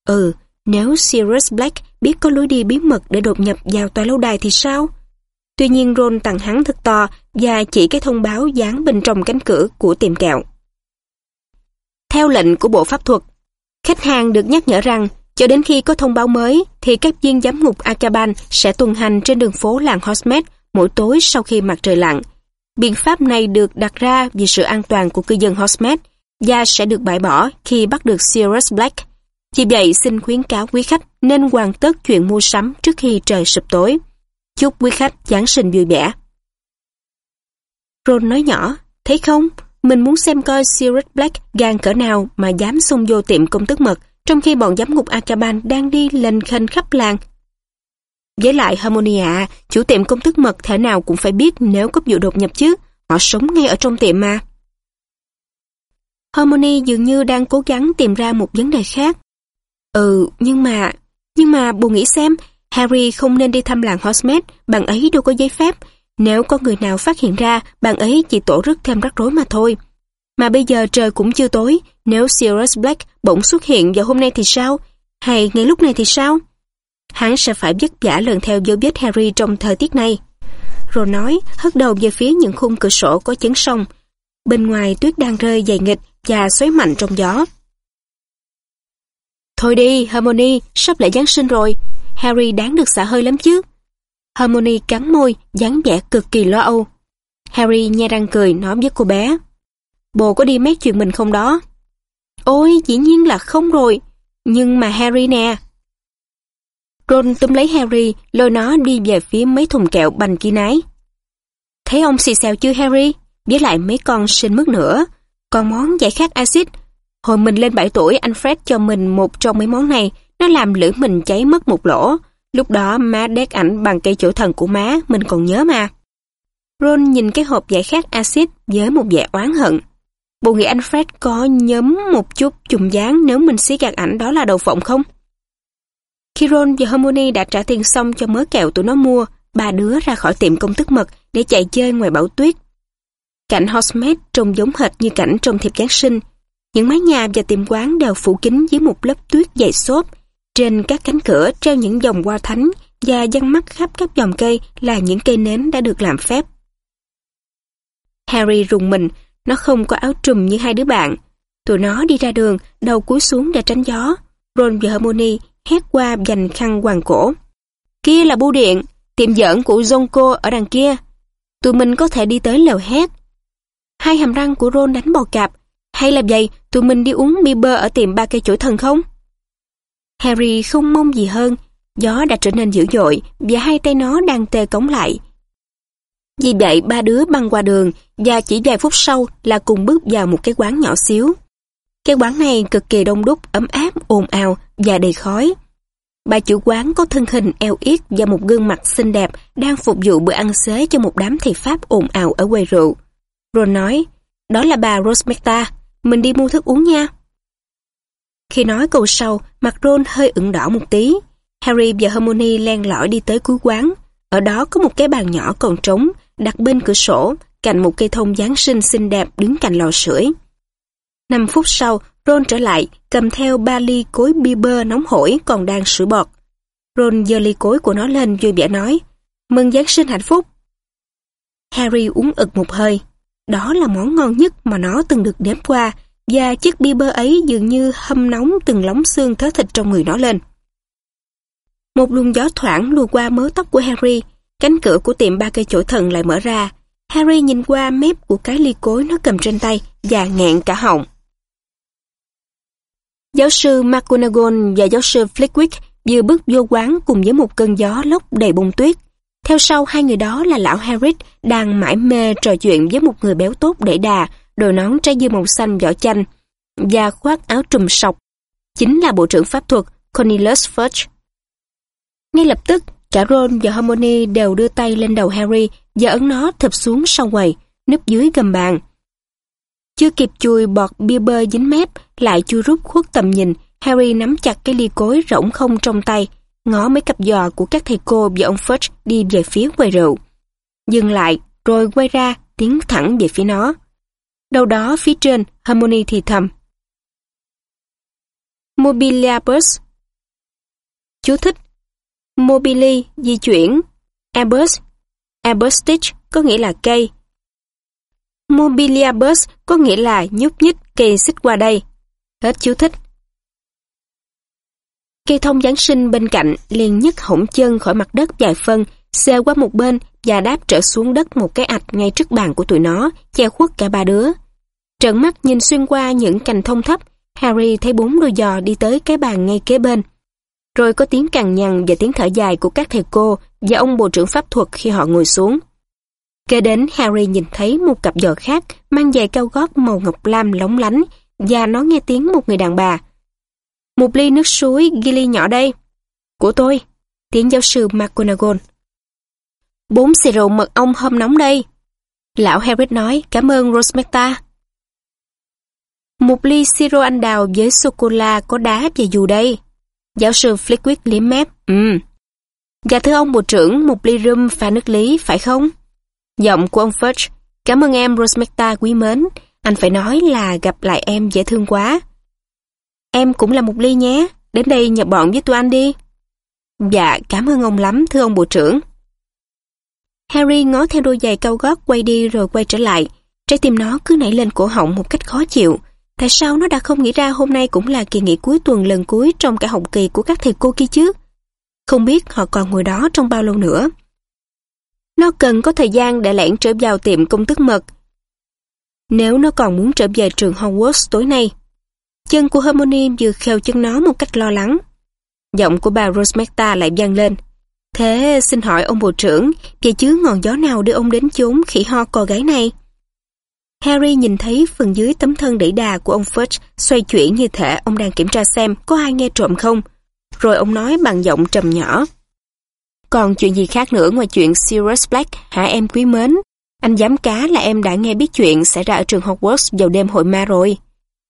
Ừ, nếu Sirius Black biết có lối đi bí mật để đột nhập vào tòa lâu đài thì sao? Tuy nhiên Ron tặng hắn thật to và chỉ cái thông báo dán bên trong cánh cửa của tiệm kẹo. Theo lệnh của Bộ Pháp thuật, khách hàng được nhắc nhở rằng cho đến khi có thông báo mới thì các viên giám ngục Akaban sẽ tuần hành trên đường phố làng Hosmet mỗi tối sau khi mặt trời lặn. Biện pháp này được đặt ra vì sự an toàn của cư dân Hosmet và sẽ được bãi bỏ khi bắt được Sirius Black. Vì vậy xin khuyến cáo quý khách nên hoàn tất chuyện mua sắm trước khi trời sụp tối. Chúc quý khách Giáng sinh vui vẻ. Ron nói nhỏ, thấy không, mình muốn xem coi Sirius Black gan cỡ nào mà dám xông vô tiệm công tức mật trong khi bọn giám ngục Akaban đang đi lên khênh khắp làng. Với lại Harmonia, chủ tiệm công thức mật thể nào cũng phải biết nếu có vụ đột nhập chứ, họ sống ngay ở trong tiệm mà. Harmony dường như đang cố gắng tìm ra một vấn đề khác. Ừ, nhưng mà, nhưng mà bù nghĩ xem, Harry không nên đi thăm làng Hogsmeade, bạn ấy đâu có giấy phép. Nếu có người nào phát hiện ra, bạn ấy chỉ tổ rất thêm rắc rối mà thôi. Mà bây giờ trời cũng chưa tối, nếu Sirius Black bỗng xuất hiện vào hôm nay thì sao? Hay ngay lúc này thì sao? Hắn sẽ phải vất vả lần theo dấu vết Harry trong thời tiết này. Rồi nói, hất đầu về phía những khung cửa sổ có chấn sông. Bên ngoài tuyết đang rơi dày nghịch và xoáy mạnh trong gió. Thôi đi, Harmony, sắp lại Giáng sinh rồi. Harry đáng được xả hơi lắm chứ. Harmony cắn môi, dáng vẻ cực kỳ lo âu. Harry nhe răng cười nói với cô bé. Bồ có đi mét chuyện mình không đó? Ôi, dĩ nhiên là không rồi. Nhưng mà Harry nè. Ron túm lấy Harry, lôi nó đi về phía mấy thùng kẹo bành kia nái. Thấy ông xì xèo chưa Harry? Với lại mấy con sinh mức nữa. Còn món giải khát axit. Hồi mình lên 7 tuổi, anh Fred cho mình một trong mấy món này. Nó làm lưỡi mình cháy mất một lỗ. Lúc đó má đét ảnh bằng cây chỗ thần của má, mình còn nhớ mà. Ron nhìn cái hộp giải khát axit với một vẻ oán hận. Bộ nghĩ anh Fred có nhấm một chút trùng dáng nếu mình xí gạt ảnh đó là đầu phộng không? Khi Ron và Hermione đã trả tiền xong cho mớ kẹo tụi nó mua, ba đứa ra khỏi tiệm công thức mật để chạy chơi ngoài bão tuyết. Cảnh Hogsmeade trông giống hệt như cảnh trong thiệp Giáng sinh. Những mái nhà và tiệm quán đều phủ kín dưới một lớp tuyết dày xốp. Trên các cánh cửa treo những dòng hoa thánh và dăng mắt khắp các dòng cây là những cây nến đã được làm phép. Harry rùng mình, nó không có áo trùm như hai đứa bạn. Tụi nó đi ra đường, đầu cúi xuống để tránh gió. Ron và Hermione hét qua dành khăn hoàng cổ. Kia là bưu điện, tiệm giỡn của Zonko ở đằng kia. Tụi mình có thể đi tới lều hét. Hai hàm răng của Ron đánh bò cạp. Hay là vậy, tụi mình đi uống bia bơ ở tiệm ba cây chổi thần không? Harry không mong gì hơn. Gió đã trở nên dữ dội và hai tay nó đang tê cống lại. Vì vậy ba đứa băng qua đường và chỉ vài phút sau là cùng bước vào một cái quán nhỏ xíu. Cái quán này cực kỳ đông đúc, ấm áp, ồn ào và đầy khói. Bà chủ quán có thân hình eo yết và một gương mặt xinh đẹp đang phục vụ bữa ăn xế cho một đám thầy Pháp ồn ào ở quầy rượu. Ron nói, đó là bà Rosmecta, mình đi mua thức uống nha. Khi nói câu sau, mặt Ron hơi ửng đỏ một tí. Harry và Hermione len lỏi đi tới cuối quán. Ở đó có một cái bàn nhỏ còn trống, đặt bên cửa sổ, cạnh một cây thông Giáng sinh xinh đẹp đứng cạnh lò sưởi. Năm phút sau, Ron trở lại, cầm theo ba ly cối bia bơ nóng hổi còn đang sủi bọt. Ron giơ ly cối của nó lên vui vẻ nói, mừng Giáng sinh hạnh phúc. Harry uống ực một hơi. Đó là món ngon nhất mà nó từng được nếm qua, và chiếc bia bơ ấy dường như hâm nóng từng lóng xương thớ thịt trong người nó lên. Một luồng gió thoảng lùa qua mớ tóc của Harry, cánh cửa của tiệm ba cây chổi thần lại mở ra. Harry nhìn qua mép của cái ly cối nó cầm trên tay và nghẹn cả họng. Giáo sư McGonagall và giáo sư Flickwick vừa bước vô quán cùng với một cơn gió lốc đầy bông tuyết. Theo sau hai người đó là lão Harris đang mải mê trò chuyện với một người béo tốt để đà, đội nón trái dưa màu xanh vỏ chanh và khoác áo trùm sọc. Chính là bộ trưởng pháp thuật Cornelius Fudge. Ngay lập tức, cả Ron và Hermione đều đưa tay lên đầu Harry và ấn nó thập xuống sau quầy, núp dưới gầm bàn. Chưa kịp chui bọt bia bơ dính mép, lại chui rút khuất tầm nhìn, Harry nắm chặt cái ly cối rỗng không trong tay, ngó mấy cặp giò của các thầy cô và ông Fudge đi về phía quầy rượu. Dừng lại, rồi quay ra, tiến thẳng về phía nó. Đâu đó phía trên, Harmony thì thầm. Mobiliabus Chú thích Mobili, di chuyển Airbus Airbus stitch có nghĩa là cây Mobilia bus có nghĩa là nhúc nhích cây xích qua đây. Hết chú thích. Cây thông Giáng sinh bên cạnh liền nhấc hổng chân khỏi mặt đất dài phân, xê qua một bên và đáp trở xuống đất một cái ạch ngay trước bàn của tụi nó, che khuất cả ba đứa. Trợn mắt nhìn xuyên qua những cành thông thấp, Harry thấy bốn đôi giò đi tới cái bàn ngay kế bên. Rồi có tiếng cằn nhằn và tiếng thở dài của các thầy cô và ông bộ trưởng pháp thuật khi họ ngồi xuống. Kế đến, Harry nhìn thấy một cặp giò khác mang giày cao gót màu ngọc lam lóng lánh và nó nghe tiếng một người đàn bà. Một ly nước suối gilly nhỏ đây. Của tôi. Tiếng giáo sư McGonagall. Bốn xì rượu mật ong hôm nóng đây. Lão Harry nói, cảm ơn Rosmeta. Một ly siro anh đào với sô-cô-la có đá và dù đây. Giáo sư Flickwick liếm mép. Ừ. Dạ thưa ông bộ trưởng, một ly rum pha nước lý, phải không? Giọng của ông Fudge. Cảm ơn em Rosmeta quý mến. Anh phải nói là gặp lại em dễ thương quá. Em cũng là một ly nhé. Đến đây nhập bọn với tụi anh đi. Dạ, cảm ơn ông lắm, thưa ông bộ trưởng. Harry ngó theo đôi giày cao gót quay đi rồi quay trở lại. Trái tim nó cứ nảy lên cổ họng một cách khó chịu. Tại sao nó đã không nghĩ ra hôm nay cũng là kỳ nghỉ cuối tuần lần cuối trong cả học kỳ của các thầy cô kia chứ? Không biết họ còn ngồi đó trong bao lâu nữa. Nó cần có thời gian để lẻn trở vào tiệm công tức mật. Nếu nó còn muốn trở về trường Hogwarts tối nay. Chân của Hermione vừa khều chân nó một cách lo lắng. Giọng của bà Rosmerta lại vang lên. Thế xin hỏi ông bộ trưởng, vậy chứ ngọn gió nào đưa ông đến chốn khỉ ho cò gái này? Harry nhìn thấy phần dưới tấm thân đẩy đà của ông Fudge xoay chuyển như thể ông đang kiểm tra xem có ai nghe trộm không. Rồi ông nói bằng giọng trầm nhỏ. Còn chuyện gì khác nữa ngoài chuyện Sirius Black hả em quý mến? Anh dám cá là em đã nghe biết chuyện xảy ra ở trường Hogwarts vào đêm hội ma rồi.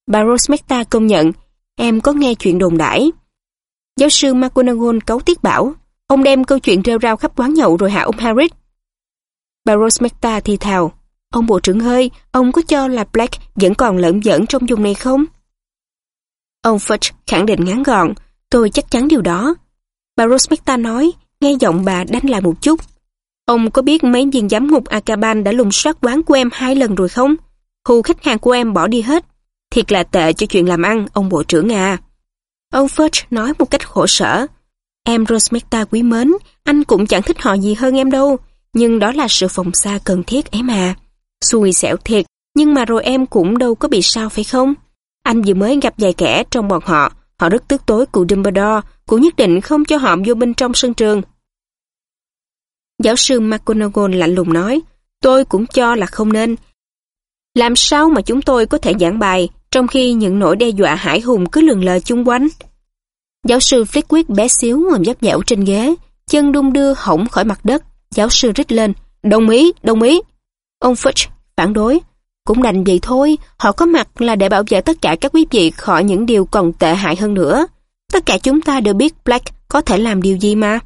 Bà Rosmecta công nhận, em có nghe chuyện đồn đãi. Giáo sư McGonagall cấu tiết bảo, ông đem câu chuyện rêu rao khắp quán nhậu rồi hả ông Harry? Bà Rosmecta thì thào, ông bộ trưởng hơi ông có cho là Black vẫn còn lẫn giỡn trong vùng này không? Ông Fudge khẳng định ngắn gọn, tôi chắc chắn điều đó. Bà Rosmecta nói, nghe giọng bà đánh lại một chút. Ông có biết mấy viên giám ngục Akaban đã lùng soát quán của em hai lần rồi không? Hù khách hàng của em bỏ đi hết. Thiệt là tệ cho chuyện làm ăn, ông bộ trưởng à. Ông Fudge nói một cách khổ sở. Em Rosmecta quý mến, anh cũng chẳng thích họ gì hơn em đâu. Nhưng đó là sự phòng xa cần thiết ấy mà. Xui xẻo thiệt, nhưng mà rồi em cũng đâu có bị sao phải không? Anh vừa mới gặp vài kẻ trong bọn họ, họ rất tức tối cụ Dumbledore, cụ nhất định không cho họ vô bên trong sân trường. Giáo sư McGonagall lạnh lùng nói, tôi cũng cho là không nên. Làm sao mà chúng tôi có thể giảng bài trong khi những nỗi đe dọa hải hùng cứ lường lờ chung quanh? Giáo sư Flickwick bé xíu ngồi dấp dẻo trên ghế, chân đung đưa hổng khỏi mặt đất. Giáo sư rít lên, đồng ý, đồng ý. Ông Fudge phản đối, cũng đành vậy thôi, họ có mặt là để bảo vệ tất cả các quý vị khỏi những điều còn tệ hại hơn nữa. Tất cả chúng ta đều biết Black có thể làm điều gì mà.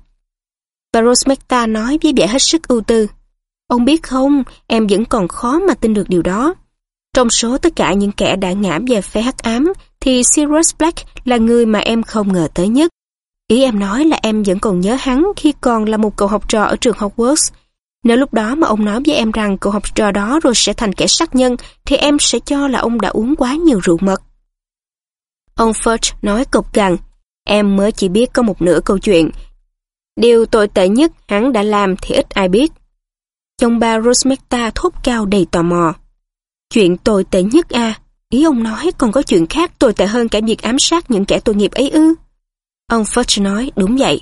Và Rosmecta nói với vẻ hết sức ưu tư. Ông biết không, em vẫn còn khó mà tin được điều đó. Trong số tất cả những kẻ đã ngã về phe hắc ám, thì Sirius Black là người mà em không ngờ tới nhất. Ý em nói là em vẫn còn nhớ hắn khi còn là một cậu học trò ở trường Hogwarts. Nếu lúc đó mà ông nói với em rằng cậu học trò đó rồi sẽ thành kẻ sát nhân, thì em sẽ cho là ông đã uống quá nhiều rượu mật. Ông Fudge nói cộc cằn, em mới chỉ biết có một nửa câu chuyện. Điều tồi tệ nhất hắn đã làm thì ít ai biết. Chồng bà Rosmecta thốt cao đầy tò mò. Chuyện tồi tệ nhất à? Ý ông nói còn có chuyện khác tồi tệ hơn cả việc ám sát những kẻ tội nghiệp ấy ư? Ông Fudge nói đúng vậy.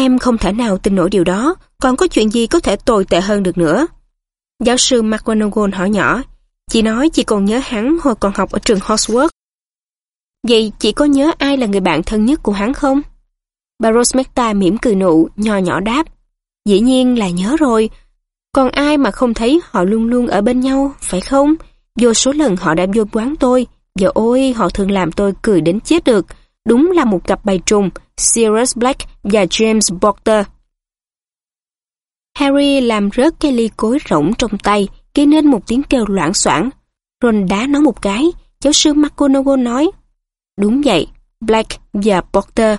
Em không thể nào tin nổi điều đó, còn có chuyện gì có thể tồi tệ hơn được nữa? Giáo sư McGonagall hỏi nhỏ, chị nói chị còn nhớ hắn hồi còn học ở trường Hogwarts. Vậy chị có nhớ ai là người bạn thân nhất của hắn không? Bà Rosmecta mỉm cười nụ, nho nhỏ đáp. Dĩ nhiên là nhớ rồi. Còn ai mà không thấy họ luôn luôn ở bên nhau, phải không? Vô số lần họ đã vô quán tôi, Giờ ôi họ thường làm tôi cười đến chết được. Đúng là một cặp bài trùng, Sirius Black và James Potter. Harry làm rớt cái ly cối rỗng trong tay, gây nên một tiếng kêu loãng xoảng. Ron đá nó một cái, giáo sư McGonagall nói. Đúng vậy, Black và Potter.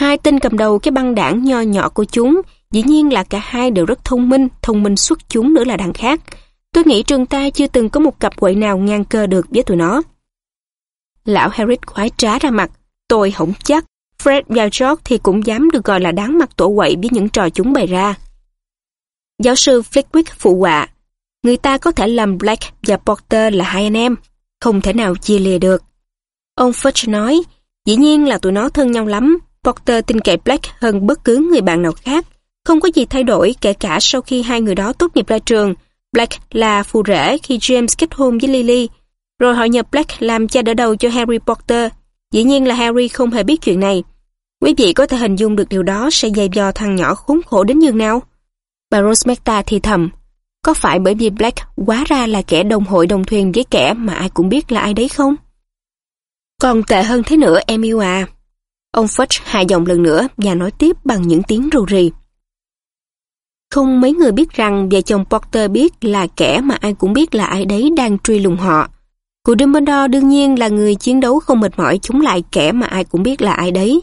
Hai tên cầm đầu cái băng đảng nho nhỏ của chúng, dĩ nhiên là cả hai đều rất thông minh, thông minh xuất chúng nữa là đằng khác. Tôi nghĩ trường ta chưa từng có một cặp quậy nào ngang cơ được với tụi nó. Lão Harris khoái trá ra mặt. Tôi không chắc. Fred và George thì cũng dám được gọi là đáng mặt tổ quậy với những trò chúng bày ra. Giáo sư Flickwick phụ họa. Người ta có thể làm Black và Porter là hai anh em. Không thể nào chia lìa được. Ông Fudge nói, dĩ nhiên là tụi nó thân nhau lắm. Porter tin cậy Black hơn bất cứ người bạn nào khác. Không có gì thay đổi kể cả sau khi hai người đó tốt nghiệp ra trường. Black là phù rể khi James kết hôn với Lily. Rồi họ nhập Black làm cha đỡ đầu cho Harry Potter. Dĩ nhiên là Harry không hề biết chuyện này. Quý vị có thể hình dung được điều đó sẽ dày dò thằng nhỏ khốn khổ đến nhường nào? Bà Rosmerta thì thầm. Có phải bởi vì Black quá ra là kẻ đồng hội đồng thuyền với kẻ mà ai cũng biết là ai đấy không? Còn tệ hơn thế nữa, em yêu à. Ông Fudge hạ giọng lần nữa và nói tiếp bằng những tiếng rù rì. Không mấy người biết rằng vợ chồng Porter biết là kẻ mà ai cũng biết là ai đấy đang truy lùng họ. Cụ Dumbledore đương nhiên là người chiến đấu không mệt mỏi chống lại kẻ mà ai cũng biết là ai đấy.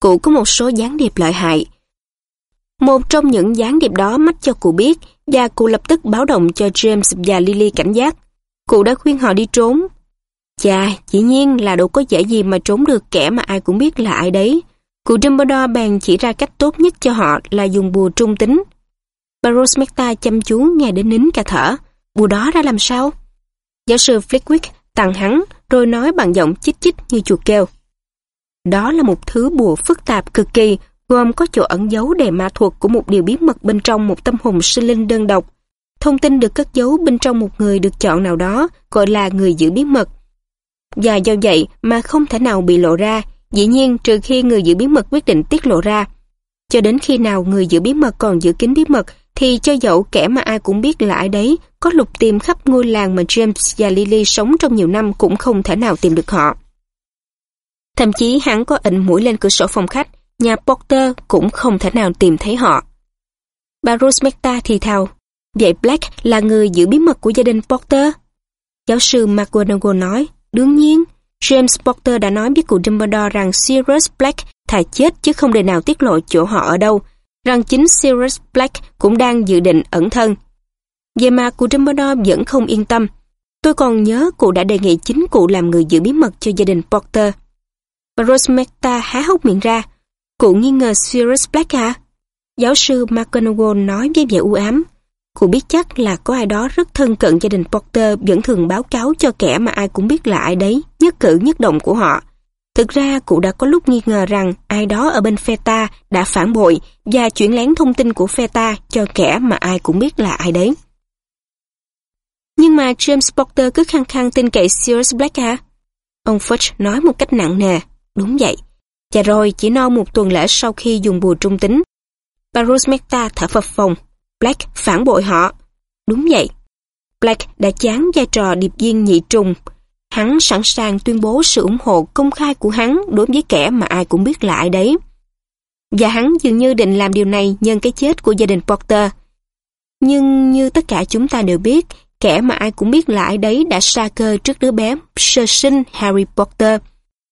Cụ có một số gián điệp lợi hại. Một trong những gián điệp đó mách cho cụ biết và cụ lập tức báo động cho James và Lily cảnh giác. Cụ đã khuyên họ đi trốn. Chà, dĩ nhiên là đâu có dễ gì mà trốn được kẻ mà ai cũng biết là ai đấy. Cụ Dumbledore bèn chỉ ra cách tốt nhất cho họ là dùng bùa trung tính. Barosmeta chăm chú nghe đến nín cả thở. Bùa đó ra làm sao? Giáo sư Flickwick tặng hắn rồi nói bằng giọng chích chích như chuột kêu. Đó là một thứ bùa phức tạp cực kỳ, gồm có chỗ ẩn giấu đề ma thuật của một điều bí mật bên trong một tâm hồn sinh linh đơn độc. Thông tin được cất giấu bên trong một người được chọn nào đó, gọi là người giữ bí mật. Và do vậy mà không thể nào bị lộ ra, dĩ nhiên trừ khi người giữ bí mật quyết định tiết lộ ra. Cho đến khi nào người giữ bí mật còn giữ kín bí mật thì cho dẫu kẻ mà ai cũng biết là ai đấy, có lục tìm khắp ngôi làng mà James và Lily sống trong nhiều năm cũng không thể nào tìm được họ. Thậm chí hắn có ịnh mũi lên cửa sổ phòng khách, nhà Porter cũng không thể nào tìm thấy họ. Bà Rosmecta thì thào, vậy Black là người giữ bí mật của gia đình Porter? Giáo sư McGonagall nói, đương nhiên, James Porter đã nói với cụ Dumbledore rằng Sirius Black thà chết chứ không đời nào tiết lộ chỗ họ ở đâu, rằng chính Sirius Black cũng đang dự định ẩn thân. Vậy mà cụ Dumbledore vẫn không yên tâm. Tôi còn nhớ cụ đã đề nghị chính cụ làm người giữ bí mật cho gia đình Potter. Và Rosmerta há hốc miệng ra. Cụ nghi ngờ Sirius Black à? Giáo sư McGonagall nói với vẻ u ám. Cụ biết chắc là có ai đó rất thân cận gia đình Potter vẫn thường báo cáo cho kẻ mà ai cũng biết là ai đấy, nhất cử nhất động của họ. Thực ra, cụ đã có lúc nghi ngờ rằng ai đó ở bên phe ta đã phản bội và chuyển lén thông tin của phe ta cho kẻ mà ai cũng biết là ai đấy. Nhưng mà James Porter cứ khăng khăng tin cậy Sirius Black à? Ông Fudge nói một cách nặng nề. Đúng vậy. Và rồi chỉ no một tuần lễ sau khi dùng bùa trung tính. Barus Mecta thở phập phồng. Black phản bội họ. Đúng vậy. Black đã chán vai trò điệp viên nhị trùng Hắn sẵn sàng tuyên bố sự ủng hộ công khai của hắn đối với kẻ mà ai cũng biết là ai đấy. Và hắn dường như định làm điều này nhân cái chết của gia đình Porter. Nhưng như tất cả chúng ta đều biết, kẻ mà ai cũng biết là ai đấy đã xa cơ trước đứa bé sơ sinh Harry Potter.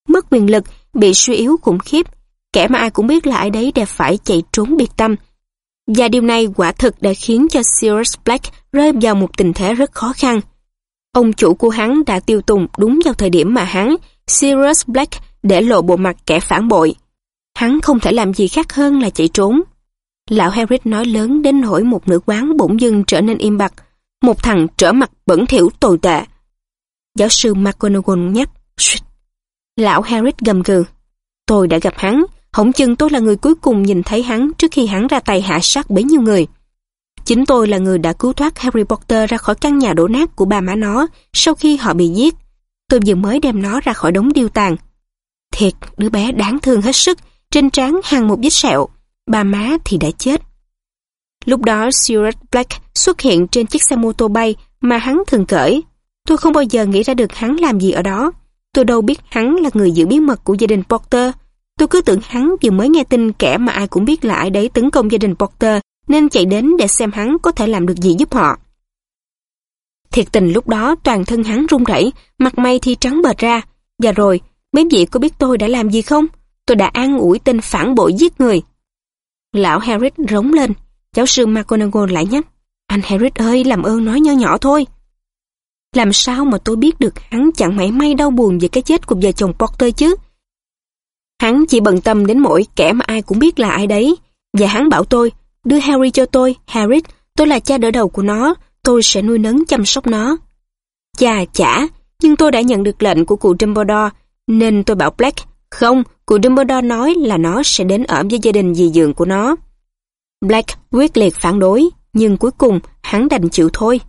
Mất quyền lực, bị suy yếu khủng khiếp. Kẻ mà ai cũng biết là ai đấy đã phải chạy trốn biệt tâm. Và điều này quả thực đã khiến cho Sirius Black rơi vào một tình thế rất khó khăn. Ông chủ của hắn đã tiêu tùng đúng vào thời điểm mà hắn, Sirius Black, để lộ bộ mặt kẻ phản bội. Hắn không thể làm gì khác hơn là chạy trốn. Lão Harris nói lớn đến nỗi một nữ quán bỗng dưng trở nên im bặt. Một thằng trở mặt bẩn thỉu tồi tệ. Giáo sư McGonagall nhắc. Shit. Lão Harris gầm gừ. Tôi đã gặp hắn, hổng chừng tôi là người cuối cùng nhìn thấy hắn trước khi hắn ra tay hạ sát bấy nhiêu người. Chính tôi là người đã cứu thoát Harry Potter ra khỏi căn nhà đổ nát của ba má nó sau khi họ bị giết. Tôi vừa mới đem nó ra khỏi đống điêu tàn. Thiệt, đứa bé đáng thương hết sức, trên trán hàng một vết sẹo, ba má thì đã chết. Lúc đó Sirius Black xuất hiện trên chiếc xe mô tô bay mà hắn thường cởi. Tôi không bao giờ nghĩ ra được hắn làm gì ở đó. Tôi đâu biết hắn là người giữ bí mật của gia đình Potter. Tôi cứ tưởng hắn vừa mới nghe tin kẻ mà ai cũng biết là ai đấy tấn công gia đình Potter nên chạy đến để xem hắn có thể làm được gì giúp họ. Thiệt tình lúc đó toàn thân hắn run rẩy, mặt mày thì trắng bệt ra. Và rồi, mấy vị có biết tôi đã làm gì không? Tôi đã an ủi tên phản bội giết người. Lão Harris rống lên, giáo sư McGonagall lại nhắc. Anh Harris ơi, làm ơn nói nhỏ nhỏ thôi. Làm sao mà tôi biết được hắn chẳng mảy may đau buồn về cái chết của vợ chồng Porter chứ? Hắn chỉ bận tâm đến mỗi kẻ mà ai cũng biết là ai đấy. Và hắn bảo tôi, đưa Harry cho tôi, Harris, tôi là cha đỡ đầu của nó, tôi sẽ nuôi nấng chăm sóc nó. Chà chả, nhưng tôi đã nhận được lệnh của cụ Dumbledore, nên tôi bảo Black, không, cụ Dumbledore nói là nó sẽ đến ở với gia đình dì dượng của nó. Black quyết liệt phản đối, nhưng cuối cùng hắn đành chịu thôi.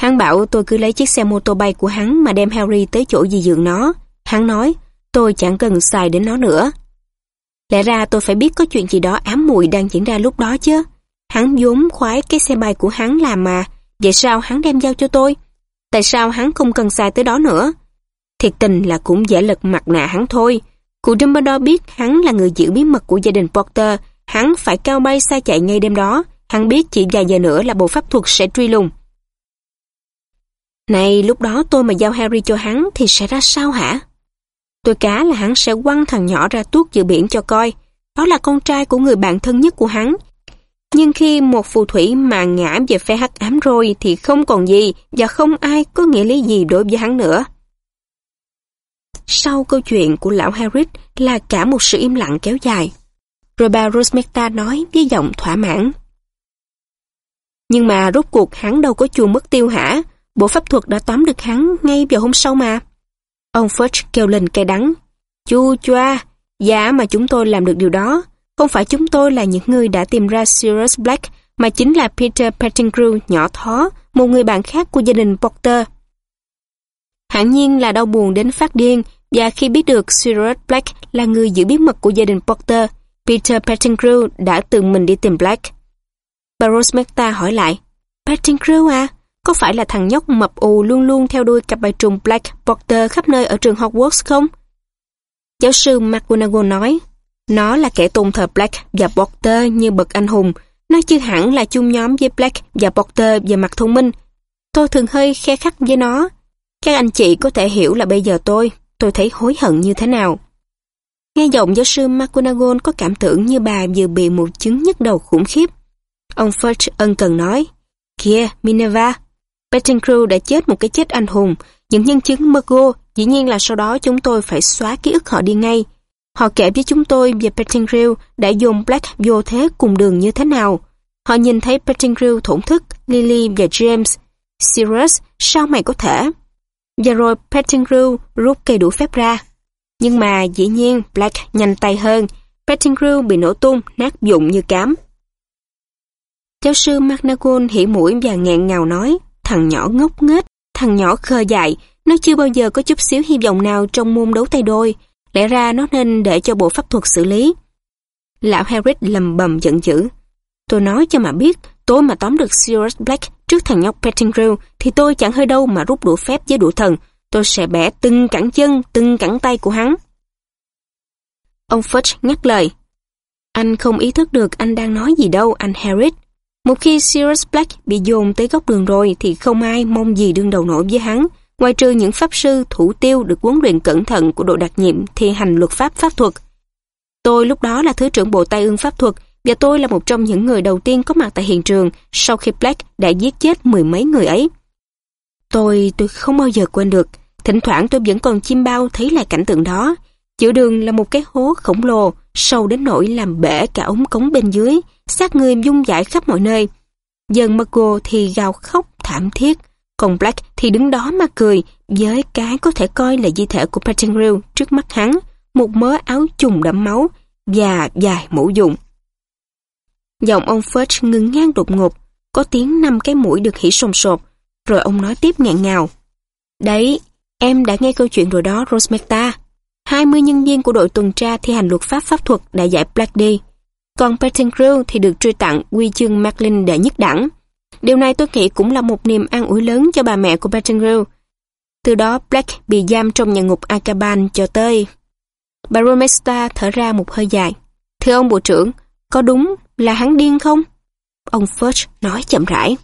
Hắn bảo tôi cứ lấy chiếc xe mô tô bay của hắn mà đem Harry tới chỗ dì dượng nó. Hắn nói, tôi chẳng cần xài đến nó nữa. Lẽ ra tôi phải biết có chuyện gì đó ám muội đang diễn ra lúc đó chứ. Hắn vốn khoái cái xe bay của hắn làm mà, vậy sao hắn đem giao cho tôi? Tại sao hắn không cần xài tới đó nữa? Thiệt tình là cũng dễ lật mặt nạ hắn thôi. Cụ Dumbledore biết hắn là người giữ bí mật của gia đình Potter, hắn phải cao bay xa chạy ngay đêm đó. Hắn biết chỉ vài giờ nữa là bộ pháp thuật sẽ truy lùng. Này, lúc đó tôi mà giao Harry cho hắn thì sẽ ra sao hả? Tôi cá là hắn sẽ quăng thằng nhỏ ra tuốt giữa biển cho coi. Đó là con trai của người bạn thân nhất của hắn. Nhưng khi một phù thủy mà ngã về phe hắc ám rồi thì không còn gì và không ai có nghĩa lý gì đối với hắn nữa. Sau câu chuyện của lão Harris là cả một sự im lặng kéo dài. Rồi bà Rosmecta nói với giọng thỏa mãn. Nhưng mà rốt cuộc hắn đâu có chuồn mất tiêu hả? Bộ pháp thuật đã tóm được hắn ngay vào hôm sau mà. Ông Fudge kêu lên cay đắng. Chu choa, dạ mà chúng tôi làm được điều đó. Không phải chúng tôi là những người đã tìm ra Sirius Black, mà chính là Peter Pettigrew nhỏ thó, một người bạn khác của gia đình Potter. Hẳn nhiên là đau buồn đến phát điên, và khi biết được Sirius Black là người giữ bí mật của gia đình Potter, Peter Pettigrew đã tự mình đi tìm Black. Bà Rosmerta hỏi lại, Pettigrew à? Có phải là thằng nhóc mập ù luôn luôn theo đuôi cặp bài trùng Black Potter khắp nơi ở trường Hogwarts không? Giáo sư McGonagall nói, nó là kẻ tôn thờ Black và Potter như bậc anh hùng. Nó chưa hẳn là chung nhóm với Black và Potter về mặt thông minh. Tôi thường hơi khe khắc với nó. Các anh chị có thể hiểu là bây giờ tôi, tôi thấy hối hận như thế nào. Nghe giọng giáo sư McGonagall có cảm tưởng như bà vừa bị một chứng nhức đầu khủng khiếp. Ông Fudge ân cần nói, Kìa, Minerva, Pettigrew đã chết một cái chết anh hùng. Những nhân chứng Mergo, dĩ nhiên là sau đó chúng tôi phải xóa ký ức họ đi ngay. Họ kể với chúng tôi về Pettigrew đã dùng Black vô thế cùng đường như thế nào. Họ nhìn thấy Pettigrew thổn thức, Lily và James. Sirius, sao mày có thể? Và rồi Pettigrew rút cây đũa phép ra. Nhưng mà dĩ nhiên Black nhanh tay hơn. Pettigrew bị nổ tung, nát dụng như cám. Giáo sư McNagall hỉ mũi và nghẹn ngào nói thằng nhỏ ngốc nghếch, thằng nhỏ khờ dại, nó chưa bao giờ có chút xíu hy vọng nào trong môn đấu tay đôi, lẽ ra nó nên để cho bộ pháp thuật xử lý. Lão Harris lầm bầm giận dữ. Tôi nói cho mà biết, tôi mà tóm được Sirius Black trước thằng nhóc Pettigrew thì tôi chẳng hơi đâu mà rút đũa phép với đũa thần. Tôi sẽ bẻ từng cẳng chân, từng cẳng tay của hắn. Ông Fudge nhắc lời. Anh không ý thức được anh đang nói gì đâu, anh Harris. Một khi Sirius Black bị dồn tới góc đường rồi thì không ai mong gì đương đầu nổi với hắn, ngoài trừ những pháp sư thủ tiêu được huấn luyện cẩn thận của đội đặc nhiệm thi hành luật pháp pháp thuật. Tôi lúc đó là Thứ trưởng Bộ tay ương Pháp thuật và tôi là một trong những người đầu tiên có mặt tại hiện trường sau khi Black đã giết chết mười mấy người ấy. Tôi, tôi không bao giờ quên được. Thỉnh thoảng tôi vẫn còn chim bao thấy lại cảnh tượng đó. Giữa đường là một cái hố khổng lồ, sâu đến nỗi làm bể cả ống cống bên dưới, xác người dung dãi khắp mọi nơi. Dần Margot thì gào khóc thảm thiết, còn Black thì đứng đó mà cười với cái có thể coi là di thể của Pettigrew trước mắt hắn, một mớ áo trùng đẫm máu và dài mũ dụng. Giọng ông Fudge ngừng ngang đột ngột, có tiếng năm cái mũi được hỉ sồn sột, rồi ông nói tiếp ngạn ngào. Đấy, em đã nghe câu chuyện rồi đó, Rosmerta. 20 nhân viên của đội tuần tra thi hành luật pháp pháp thuật đã giải Black đi. Còn Pettigrew thì được truy tặng quy chương Macklin đệ nhất đẳng. Điều này tôi nghĩ cũng là một niềm an ủi lớn cho bà mẹ của Pettigrew. Từ đó Black bị giam trong nhà ngục Akaban cho tới. Bà Romesta thở ra một hơi dài. Thưa ông bộ trưởng, có đúng là hắn điên không? Ông Fudge nói chậm rãi.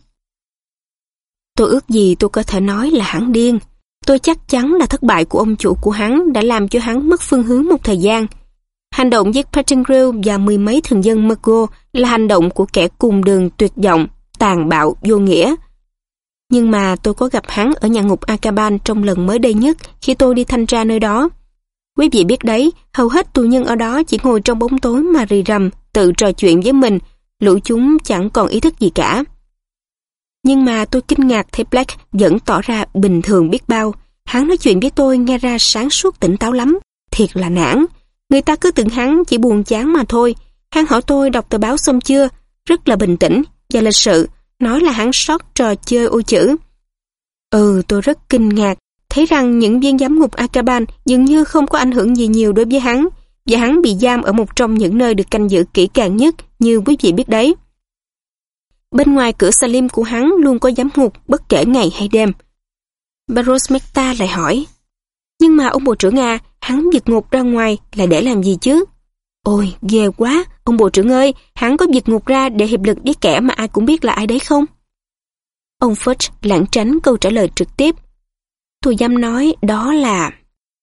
Tôi ước gì tôi có thể nói là hắn điên. Tôi chắc chắn là thất bại của ông chủ của hắn đã làm cho hắn mất phương hướng một thời gian. Hành động giết Pettigrew và mười mấy thường dân Mergo là hành động của kẻ cùng đường tuyệt vọng, tàn bạo, vô nghĩa. Nhưng mà tôi có gặp hắn ở nhà ngục Akaban trong lần mới đây nhất khi tôi đi thanh tra nơi đó. Quý vị biết đấy, hầu hết tù nhân ở đó chỉ ngồi trong bóng tối mà rì rầm, tự trò chuyện với mình, lũ chúng chẳng còn ý thức gì cả. Nhưng mà tôi kinh ngạc thấy Black vẫn tỏ ra bình thường biết bao. Hắn nói chuyện với tôi nghe ra sáng suốt tỉnh táo lắm, thiệt là nản. Người ta cứ tưởng hắn chỉ buồn chán mà thôi. Hắn hỏi tôi đọc tờ báo xong chưa, rất là bình tĩnh và lịch sự, nói là hắn sót trò chơi ô chữ. Ừ, tôi rất kinh ngạc, thấy rằng những viên giám ngục Akaban dường như không có ảnh hưởng gì nhiều đối với hắn, và hắn bị giam ở một trong những nơi được canh giữ kỹ càng nhất, như quý vị biết đấy. Bên ngoài cửa Salim của hắn luôn có giám ngục bất kể ngày hay đêm. Baros Mekta lại hỏi, nhưng mà ông bộ trưởng nga hắn vượt ngục ra ngoài là để làm gì chứ? Ôi, ghê quá, ông bộ trưởng ơi, hắn có việc ngục ra để hiệp lực với kẻ mà ai cũng biết là ai đấy không? Ông Fudge lãng tránh câu trả lời trực tiếp. Thù giam nói đó là...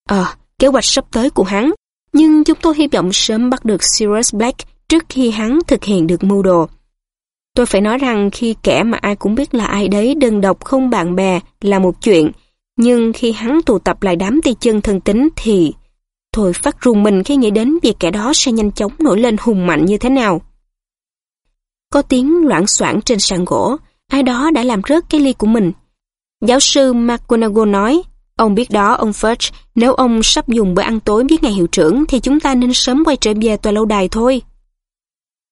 Ờ, kế hoạch sắp tới của hắn. Nhưng chúng tôi hy vọng sớm bắt được Sirius Black trước khi hắn thực hiện được mưu đồ. Tôi phải nói rằng khi kẻ mà ai cũng biết là ai đấy đơn độc không bạn bè là một chuyện, nhưng khi hắn tụ tập lại đám tay chân thân tính thì... Thôi phát rùng mình khi nghĩ đến việc kẻ đó sẽ nhanh chóng nổi lên hùng mạnh như thế nào. Có tiếng loạn soảng trên sàn gỗ, ai đó đã làm rớt cái ly của mình. Giáo sư McGonagall nói, ông biết đó ông Fudge, nếu ông sắp dùng bữa ăn tối với ngài hiệu trưởng thì chúng ta nên sớm quay trở về tòa lâu đài thôi.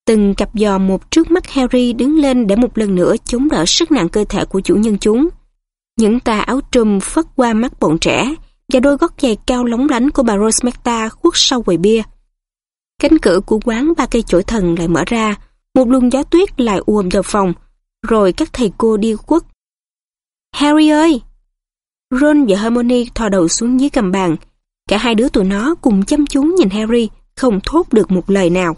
Từng cặp giò một trước mắt Harry đứng lên để một lần nữa chống đỡ sức nặng cơ thể của chủ nhân chúng. Những tà áo trùm phất qua mắt bọn trẻ và đôi gót giày cao lóng lánh của bà Rosmerta khuất sau quầy bia. Cánh cửa của quán ba cây chổi thần lại mở ra, một luồng gió tuyết lại uồm vào phòng, rồi các thầy cô đi quất. Harry ơi! Ron và Hermione thò đầu xuống dưới cầm bàn. Cả hai đứa tụi nó cùng chăm chú nhìn Harry, không thốt được một lời nào.